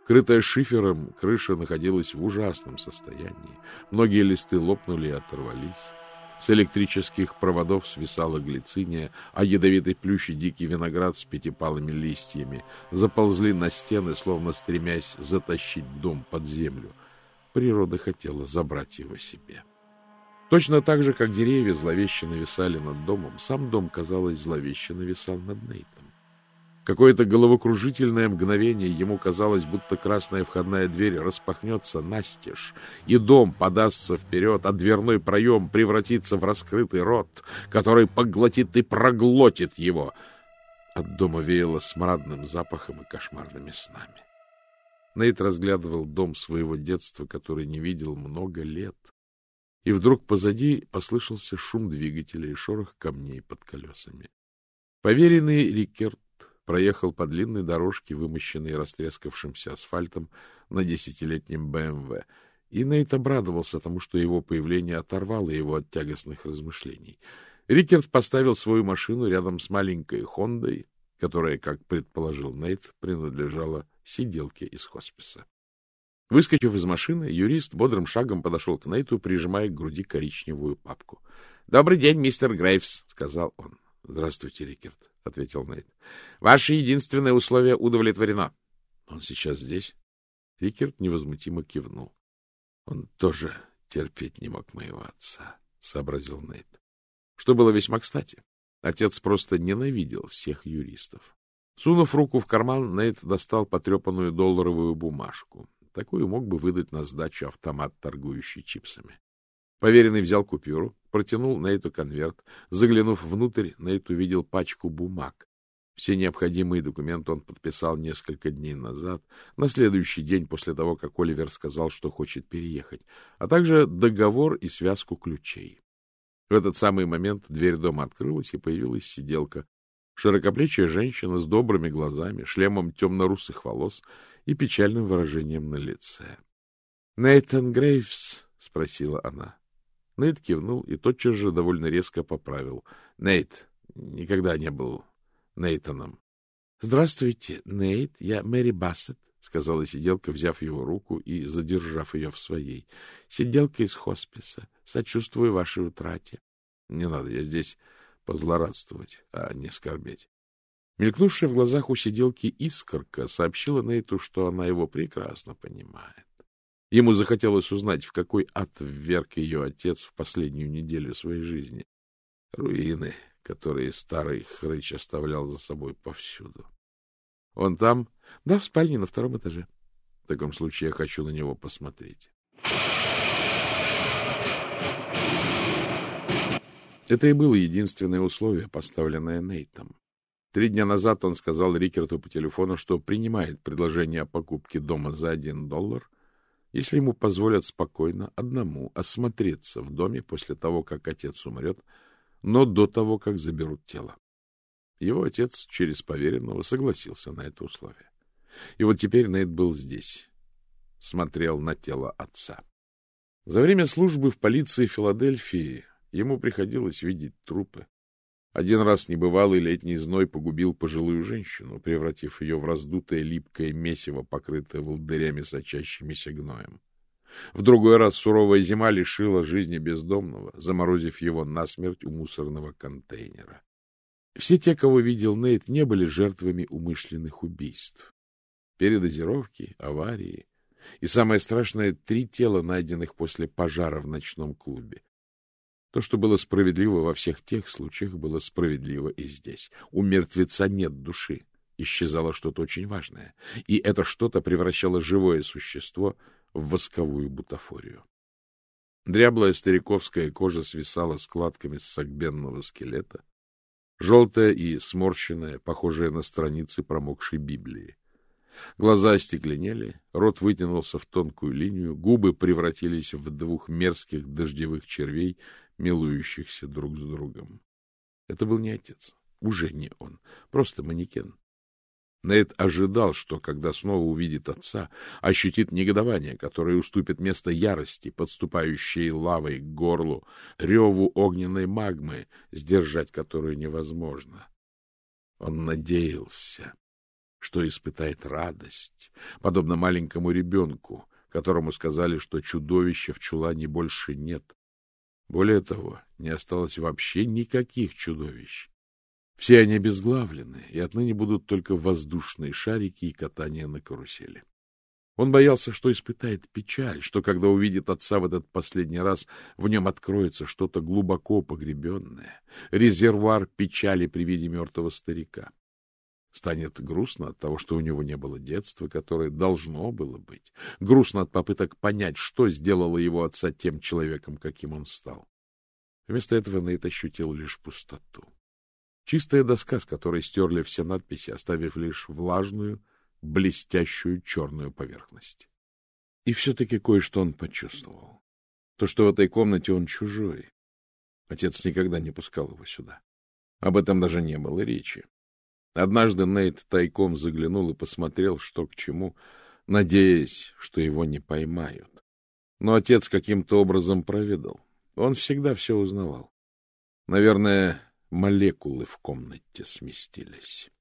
S1: Крытая шифером, крыша находилась в ужасном состоянии. Многие листы лопнули и оторвались. С электрических проводов свисала глициния, а ядовитый плющ и дикий виноград с пятипалыми листьями заползли на стены, словно стремясь затащить дом под землю — природа хотела забрать его себе. Точно так же, как деревья зловеще нависали над домом, сам дом, казалось, зловеще нависал над Нейтом. Какое-то головокружительное мгновение ему казалось, будто красная входная дверь распахнется настежь, и дом подастся вперед, а дверной проем превратится в раскрытый рот, который поглотит и проглотит его. От дома веяло смрадным запахом и кошмарными снами. Нейт разглядывал дом своего детства, который не видел много лет. И вдруг позади послышался шум двигателя и шорох камней под колесами. Поверенный Рикерт проехал по длинной дорожке, вымощенной растрескавшимся асфальтом на десятилетнем БМВ, и Нейт обрадовался тому, что его появление оторвало его от тягостных размышлений. Рикерт поставил свою машину рядом с маленькой Хондой, которая, как предположил Нейт, принадлежала сиделке из хосписа. Выскочив из машины, юрист бодрым шагом подошел к Нейту, прижимая к груди коричневую папку. — Добрый день, мистер Грейвс, — сказал он. — Здравствуйте, Рикерт, — ответил Нейт. — Ваше единственное условие удовлетворено. — Он сейчас здесь? Рикерт невозмутимо кивнул. — Он тоже терпеть не мог моего отца, — сообразил Нейт. Что было весьма кстати. Отец просто ненавидел всех юристов. Сунув руку в карман, Нейт достал потрепанную долларовую бумажку. Такую мог бы выдать на сдачу автомат, торгующий чипсами. Поверенный взял купюру, протянул Нейту конверт. Заглянув внутрь, Нейт увидел пачку бумаг. Все необходимые документы он подписал несколько дней назад, на следующий день после того, как Оливер сказал, что хочет переехать, а также договор и связку ключей. В этот самый момент дверь дома открылась, и появилась сиделка. Широкоплечая женщина с добрыми глазами, шлемом темно-русых волос и печальным выражением на лице. — Нейтан Грейвс? — спросила она. Нейт кивнул и тотчас же довольно резко поправил. — Нейт никогда не был Нейтаном. — Здравствуйте, Нейт. Я Мэри Бассет, — сказала сиделка, взяв его руку и задержав ее в своей. — Сиделка из хосписа. Сочувствую вашей утрате. — Не надо, я здесь позлорадствовать, а не скорбеть. Мелькнувшая в глазах у сиделки искорка сообщила Нейту, что она его прекрасно понимает. Ему захотелось узнать, в какой ад вверг ее отец в последнюю неделю своей жизни. Руины, которые старый хрыч оставлял за собой повсюду. Он там? Да, в спальне на втором этаже. В таком случае я хочу на него посмотреть. Это и было единственное условие, поставленное Нейтом. Три дня назад он сказал Рикерту по телефону, что принимает предложение о покупке дома за один доллар, если ему позволят спокойно одному осмотреться в доме после того, как отец умрет, но до того, как заберут тело. Его отец через поверенного согласился на это условие. И вот теперь Нейт был здесь, смотрел на тело отца. За время службы в полиции Филадельфии ему приходилось видеть трупы. Один раз небывалый летний зной погубил пожилую женщину, превратив ее в раздутое липкое месиво, покрытое волдырями, сочащимися гноем. В другой раз суровая зима лишила жизни бездомного, заморозив его насмерть у мусорного контейнера. Все те, кого видел Нейт, не были жертвами умышленных убийств. Передозировки, аварии и, самое страшное, три тела, найденных после пожара в ночном клубе. То, что было справедливо во всех тех случаях, было справедливо и здесь. У мертвеца нет души. Исчезало что-то очень важное. И это что-то превращало живое существо в восковую бутафорию. Дряблая стариковская кожа свисала складками с согбенного скелета, желтая и сморщенная, похожая на страницы промокшей Библии. Глаза остекленели, рот вытянулся в тонкую линию, губы превратились в двух мерзких дождевых червей, милующихся друг с другом. Это был не отец, уже не он, просто манекен. Нейт ожидал, что, когда снова увидит отца, ощутит негодование, которое уступит место ярости, подступающей лавой к горлу, реву огненной магмы, сдержать которую невозможно. Он надеялся, что испытает радость, подобно маленькому ребенку, которому сказали, что чудовища в чулане больше нет, более того, не осталось вообще никаких чудовищ. Все они обезглавлены, и отныне будут только воздушные шарики и катание на карусели. Он боялся, что испытает печаль, что, когда увидит отца в этот последний раз, в нем откроется что-то глубоко погребенное, резервуар печали при виде мертвого старика. Станет грустно от того, что у него не было детства, которое должно было быть. Грустно от попыток понять, что сделало его отца тем человеком, каким он стал. Вместо этого Нейт ощутил лишь пустоту. Чистая доска, с которой стерли все надписи, оставив лишь влажную, блестящую черную поверхность. И все-таки кое-что он почувствовал. То, что в этой комнате он чужой. Отец никогда не пускал его сюда. Об этом даже не было речи. Однажды Нейт тайком заглянул и посмотрел, что к чему, надеясь, что его не поймают. Но отец каким-то образом проведал. Он всегда все узнавал. Наверное, молекулы в комнате сместились.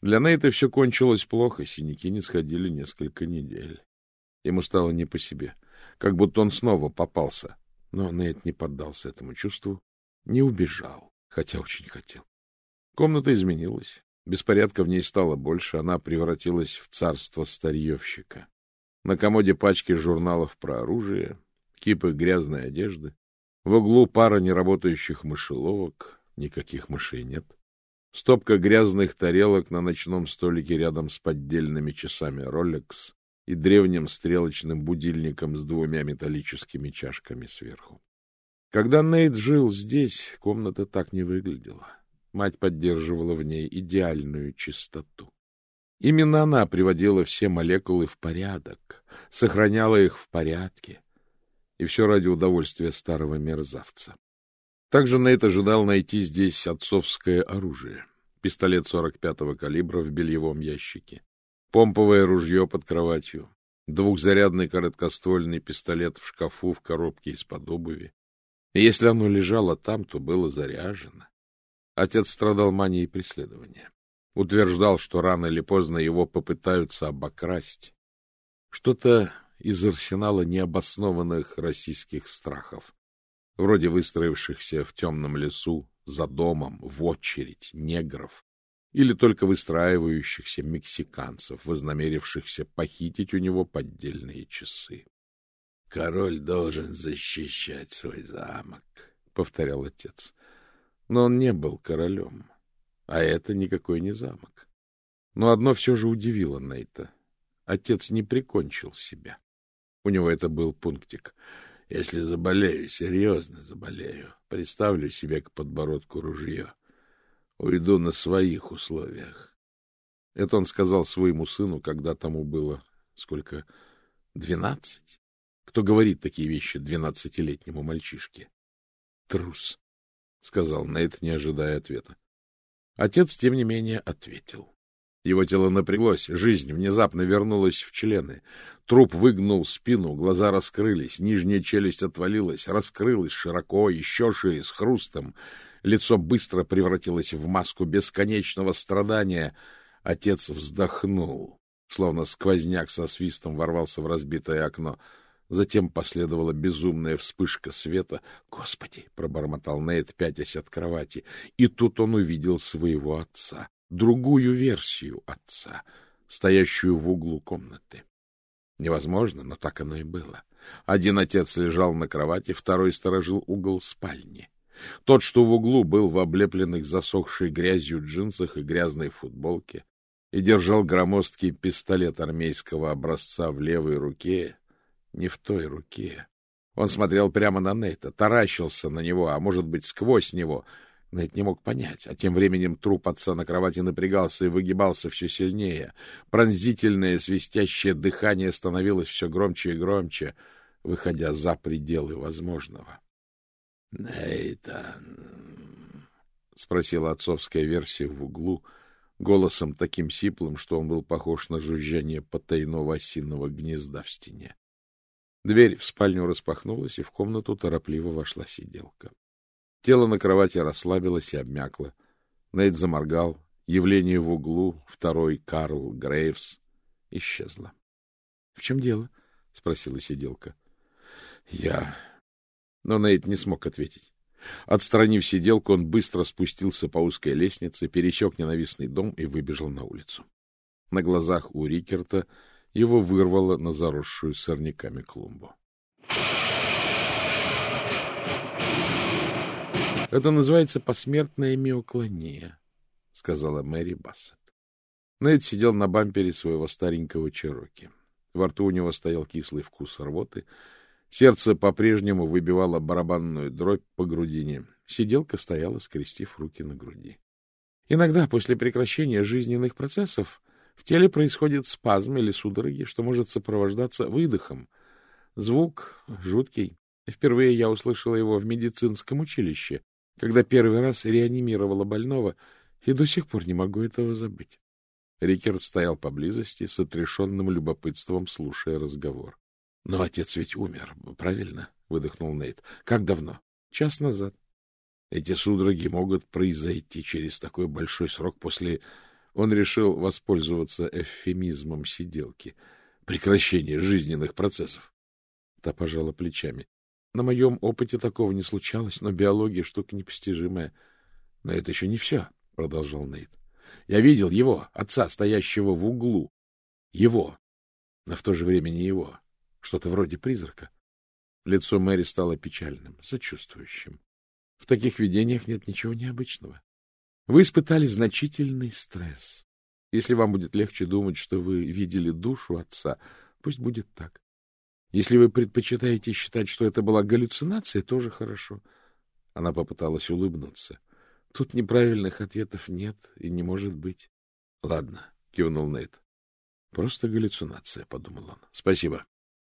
S1: Для Нейта все кончилось плохо, синяки не сходили несколько недель. Ему стало не по себе, как будто он снова попался. Но Нейт не поддался этому чувству, не убежал, хотя очень хотел. Комната изменилась. Беспорядка в ней стало больше, она превратилась в царство старьевщика. На комоде пачки журналов про оружие, кипы грязной одежды. В углу пара неработающих мышеловок, никаких мышей нет. Стопка грязных тарелок на ночном столике рядом с поддельными часами Rolex и древним стрелочным будильником с двумя металлическими чашками сверху. Когда Нейт жил здесь, комната так не выглядела. Мать поддерживала в ней идеальную чистоту. Именно она приводила все молекулы в порядок, сохраняла их в порядке. И все ради удовольствия старого мерзавца. Также Нейт ожидал найти здесь отцовское оружие. Пистолет 45-го калибра в бельевом ящике, помповое ружье под кроватью, двухзарядный короткоствольный пистолет в шкафу в коробке из-под обуви. И если оно лежало там, то было заряжено. Отец страдал манией преследования. Утверждал, что рано или поздно его попытаются обокрасть. Что-то из арсенала необоснованных российских страхов, вроде выстроившихся в темном лесу за домом, в очередь, негров, или только выстраивающихся мексиканцев, вознамерившихся похитить у него поддельные часы. — Король должен защищать свой замок, — повторял отец. Но он не был королем, а это никакой не замок. Но одно все же удивило Нейта. Отец не прикончил себя. У него это был пунктик. Если заболею, серьезно заболею, представлю себе к подбородку ружье. Уйду на своих условиях. Это он сказал своему сыну, когда тому было сколько? Двенадцать? Кто говорит такие вещи двенадцатилетнему мальчишке? Трус. — сказал Нейт, не ожидая ответа. Отец, тем не менее, ответил. Его тело напряглось, жизнь внезапно вернулась в члены. Труп выгнул спину, глаза раскрылись, нижняя челюсть отвалилась, раскрылась широко, еще шире, с хрустом. Лицо быстро превратилось в маску бесконечного страдания. Отец вздохнул, словно сквозняк со свистом ворвался в разбитое окно — Затем последовала безумная вспышка света. «Господи!» — пробормотал Нейт, пятясь от кровати. И тут он увидел своего отца, другую версию отца, стоящую в углу комнаты. Невозможно, но так оно и было. Один отец лежал на кровати, второй сторожил угол спальни. Тот, что в углу, был в облепленных засохшей грязью джинсах и грязной футболке и держал громоздкий пистолет армейского образца в левой руке, не в той руке. Он смотрел прямо на Нейта, таращился на него, а может быть, сквозь него. Нейт не мог понять, а тем временем труп отца на кровати напрягался и выгибался все сильнее. Пронзительное свистящее дыхание становилось все громче и громче, выходя за пределы возможного. — Нейтан, — спросила отцовская версия в углу, голосом таким сиплым, что он был похож на жужжание потайного осиного гнезда в стене. Дверь в спальню распахнулась, и в комнату торопливо вошла сиделка. Тело на кровати расслабилось и обмякло. Нейт заморгал. Явление в углу, второй Карл Грейвс, исчезло. — В чем дело? — спросила сиделка. — Я... Но Нейт не смог ответить. Отстранив сиделку, он быстро спустился по узкой лестнице, пересек ненавистный дом и выбежал на улицу. На глазах у Рикерта его вырвало на заросшую сорняками клумбу. Это называется посмертная миоклония, — сказала Мэри Бассет. Нейт сидел на бампере своего старенького Чероки. Во рту у него стоял кислый вкус рвоты. Сердце по-прежнему выбивало барабанную дробь по грудине. Сиделка стояла, скрестив руки на груди. Иногда после прекращения жизненных процессов в теле происходит спазм или судороги, что может сопровождаться выдохом. Звук жуткий. Впервые я услышала его в медицинском училище, когда первый раз реанимировала больного, и до сих пор не могу этого забыть. Рикерд стоял поблизости, с отрешенным любопытством, слушая разговор. — Но отец ведь умер, правильно? — выдохнул Нейт. — Как давно? — Час назад. Эти судороги могут произойти через такой большой срок после... Он решил воспользоваться эвфемизмом сиделки. Прекращение жизненных процессов. Та пожала плечами. На моем опыте такого не случалось, но биология — штука непостижимая. — Но это еще не все, — продолжал Нейт. — Я видел его, отца, стоящего в углу. Его. Но в то же время не его. Что-то вроде призрака. Лицо Мэри стало печальным, сочувствующим. В таких видениях нет ничего необычного. Вы испытали значительный стресс. Если вам будет легче думать, что вы видели душу отца, пусть будет так. Если вы предпочитаете считать, что это была галлюцинация, тоже хорошо. Она попыталась улыбнуться. Тут неправильных ответов нет и не может быть. — Ладно, — кивнул Нейт. — Просто галлюцинация, — подумал он. — Спасибо.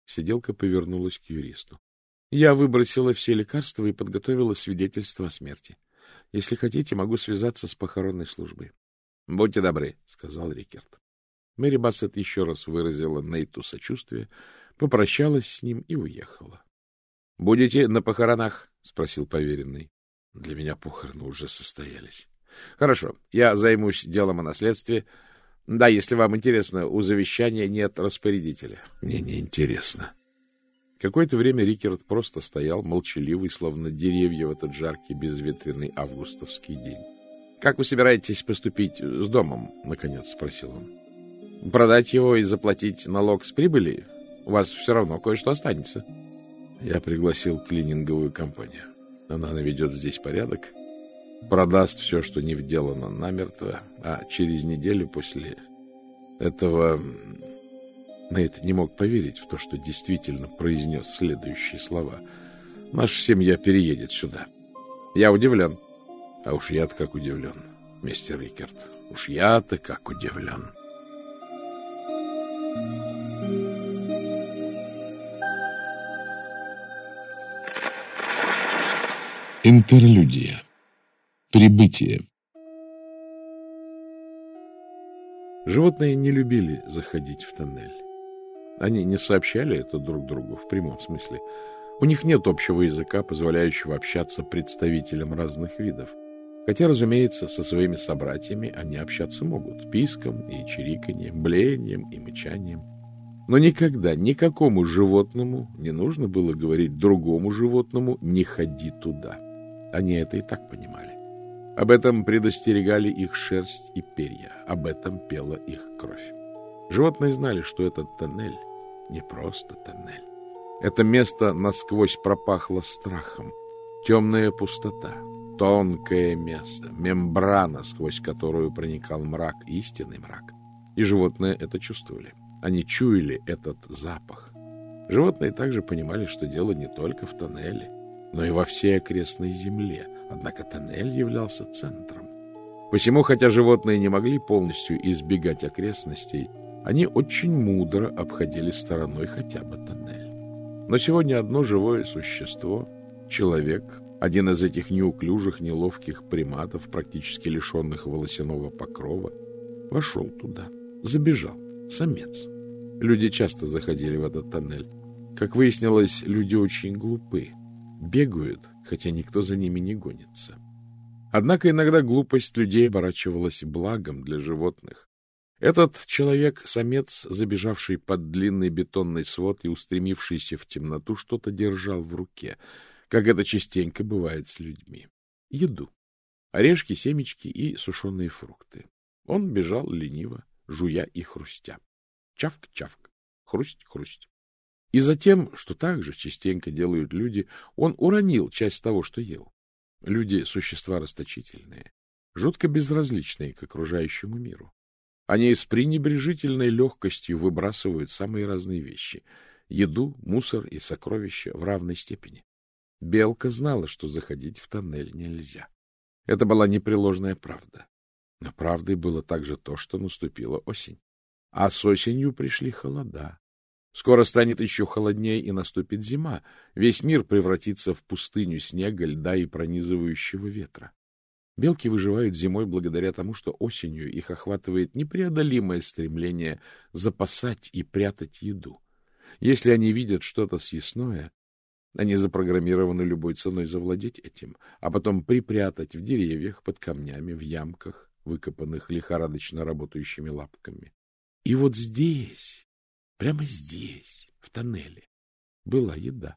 S1: Сиделка повернулась к юристу. — Я выбросила все лекарства и подготовила свидетельство о смерти. Если хотите, могу связаться с похоронной службой. — Будьте добры, — сказал Рикерт. Мэри Бассет еще раз выразила Нейту сочувствие, попрощалась с ним и уехала. — Будете на похоронах? — спросил поверенный. — Для меня похороны уже состоялись. — Хорошо, я займусь делом о наследстве. Да, если вам интересно, у завещания нет распорядителя. — Мне не интересно. Какое-то время Рикерт просто стоял, молчаливый, словно деревья в этот жаркий, безветренный августовский день. — Как вы собираетесь поступить с домом? — наконец спросил он. — Продать его и заплатить налог с прибыли? У вас все равно кое-что останется. Я пригласил клининговую компанию. Она наведет здесь порядок, продаст все, что не вделано намертво, а через неделю после этого Нейт не мог поверить в то, что действительно произнес следующие слова. «Наша семья переедет сюда». Я удивлен. А уж я-то как удивлен, мистер Рикерт. Уж я-то как удивлен.
S2: Интерлюдия. Прибытие.
S1: Животные не любили заходить в тоннель. Они не сообщали это друг другу в прямом смысле. У них нет общего языка, позволяющего общаться представителям разных видов. Хотя, разумеется, со своими собратьями они общаться могут писком и чириканьем, блеянием и мычанием. Но никогда никакому животному не нужно было говорить другому животному «не ходи туда». Они это и так понимали. Об этом предостерегали их шерсть и перья, об этом пела их кровь. Животные знали, что этот тоннель не просто тоннель. Это место насквозь пропахло страхом. Темная пустота, тонкое место, мембрана, сквозь которую проникал мрак, истинный мрак. И животные это чувствовали. Они чуяли этот запах. Животные также понимали, что дело не только в тоннеле, но и во всей окрестной земле. Однако тоннель являлся центром. Посему, хотя животные не могли полностью избегать окрестностей, они очень мудро обходили стороной хотя бы тоннель. Но сегодня одно живое существо, человек, один из этих неуклюжих, неловких приматов, практически лишенных волосяного покрова, вошел туда, забежал, самец. Люди часто заходили в этот тоннель. Как выяснилось, люди очень глупы, бегают, хотя никто за ними не гонится. Однако иногда глупость людей оборачивалась благом для животных. Этот человек-самец, забежавший под длинный бетонный свод и устремившийся в темноту, что-то держал в руке, как это частенько бывает с людьми. Еду. Орешки, семечки и сушеные фрукты. Он бежал лениво, жуя и хрустя. Чавк-чавк, хрусть-хрусть. И затем, что так же частенько делают люди, он уронил часть того, что ел. Люди — существа расточительные, жутко безразличные к окружающему миру. Они с пренебрежительной легкостью выбрасывают самые разные вещи — еду, мусор и сокровища в равной степени. Белка знала, что заходить в тоннель нельзя. Это была непреложная правда. Но правдой было также то, что наступила осень. А с осенью пришли холода. Скоро станет еще холоднее и наступит зима. Весь мир превратится в пустыню снега, льда и пронизывающего ветра. Белки выживают зимой благодаря тому, что осенью их охватывает непреодолимое стремление запасать и прятать еду. Если они видят что-то съестное, они запрограммированы любой ценой завладеть этим, а потом припрятать в деревьях, под камнями, в ямках, выкопанных лихорадочно работающими лапками. И вот здесь, прямо здесь, в тоннеле, была еда.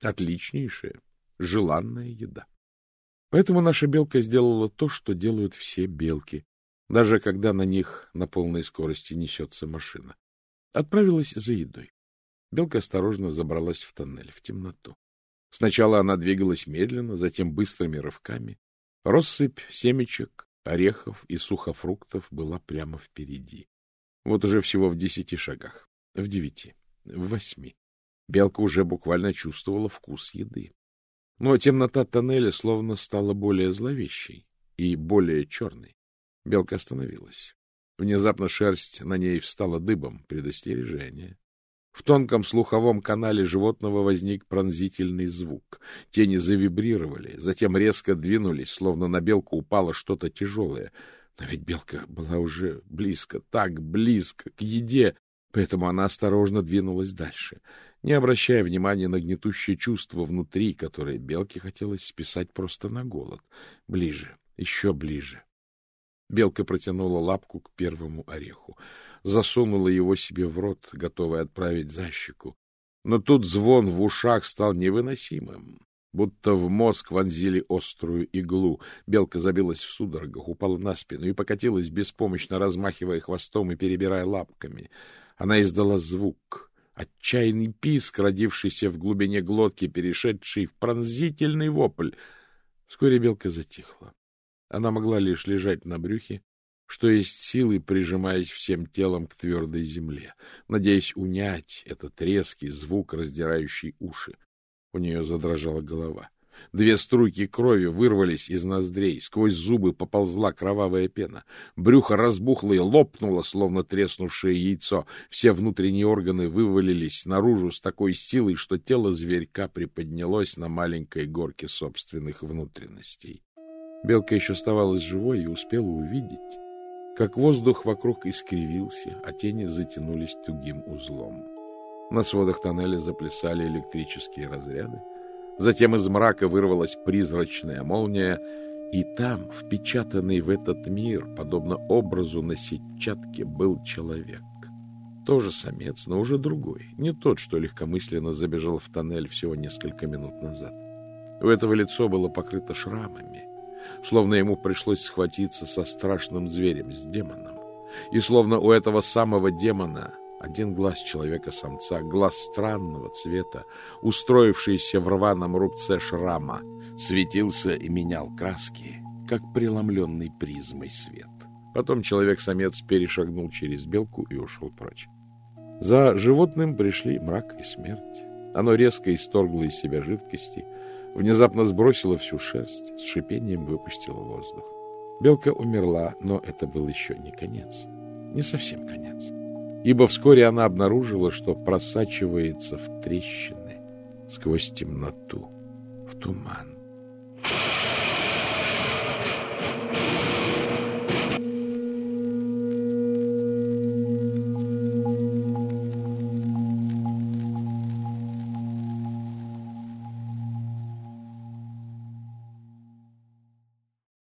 S1: Отличнейшая, желанная еда. Поэтому наша белка сделала то, что делают все белки, даже когда на них на полной скорости несется машина. Отправилась за едой. Белка осторожно забралась в тоннель, в темноту. Сначала она двигалась медленно, затем быстрыми рывками. Россыпь семечек, орехов и сухофруктов была прямо впереди. Вот уже всего в десяти шагах, в девяти, в восьми. Белка уже буквально чувствовала вкус еды. Но темнота тоннеля словно стала более зловещей и более черной. Белка остановилась. Внезапно шерсть на ней встала дыбом, предостережение. В тонком слуховом канале животного возник пронзительный звук. Тени завибрировали, затем резко двинулись, словно на белку упало что-то тяжелое. Но ведь белка была уже близко, так близко к еде, поэтому она осторожно двинулась дальше не обращая внимания на гнетущее чувство внутри, которое белке хотелось списать просто на голод. Ближе, еще ближе. Белка протянула лапку к первому ореху, засунула его себе в рот, готовая отправить за щеку. Но тут звон в ушах стал невыносимым, будто в мозг вонзили острую иглу. Белка забилась в судорогах, упала на спину и покатилась, беспомощно размахивая хвостом и перебирая лапками. Она издала звук — Отчаянный писк, родившийся в глубине глотки, перешедший в пронзительный вопль. Вскоре белка затихла. Она могла лишь лежать на брюхе, что есть силы, прижимаясь всем телом к твердой земле, надеясь унять этот резкий звук, раздирающий уши. У нее задрожала голова. Две струйки крови вырвались из ноздрей, сквозь зубы поползла кровавая пена. Брюхо разбухло и лопнуло, словно треснувшее яйцо. Все внутренние органы вывалились наружу с такой силой, что тело зверька приподнялось на маленькой горке собственных внутренностей. Белка еще оставалась живой и успела увидеть, как воздух вокруг искривился, а тени затянулись тугим узлом. На сводах тоннеля заплясали электрические разряды, Затем из мрака вырвалась призрачная молния, и там, впечатанный в этот мир, подобно образу на сетчатке, был человек. Тоже самец, но уже другой, не тот, что легкомысленно забежал в тоннель всего несколько минут назад. У этого лицо было покрыто шрамами, словно ему пришлось схватиться со страшным зверем, с демоном. И словно у этого самого демона один глаз человека-самца, глаз странного цвета, устроившийся в рваном рубце шрама, светился и менял краски, как преломленный призмой свет. Потом человек-самец перешагнул через белку и ушел прочь. За животным пришли мрак и смерть. Оно резко исторгло из себя жидкости, внезапно сбросило всю шерсть, с шипением выпустило воздух. Белка умерла, но это был еще не конец. Не совсем конец ибо вскоре она обнаружила, что просачивается в трещины сквозь темноту, в туман.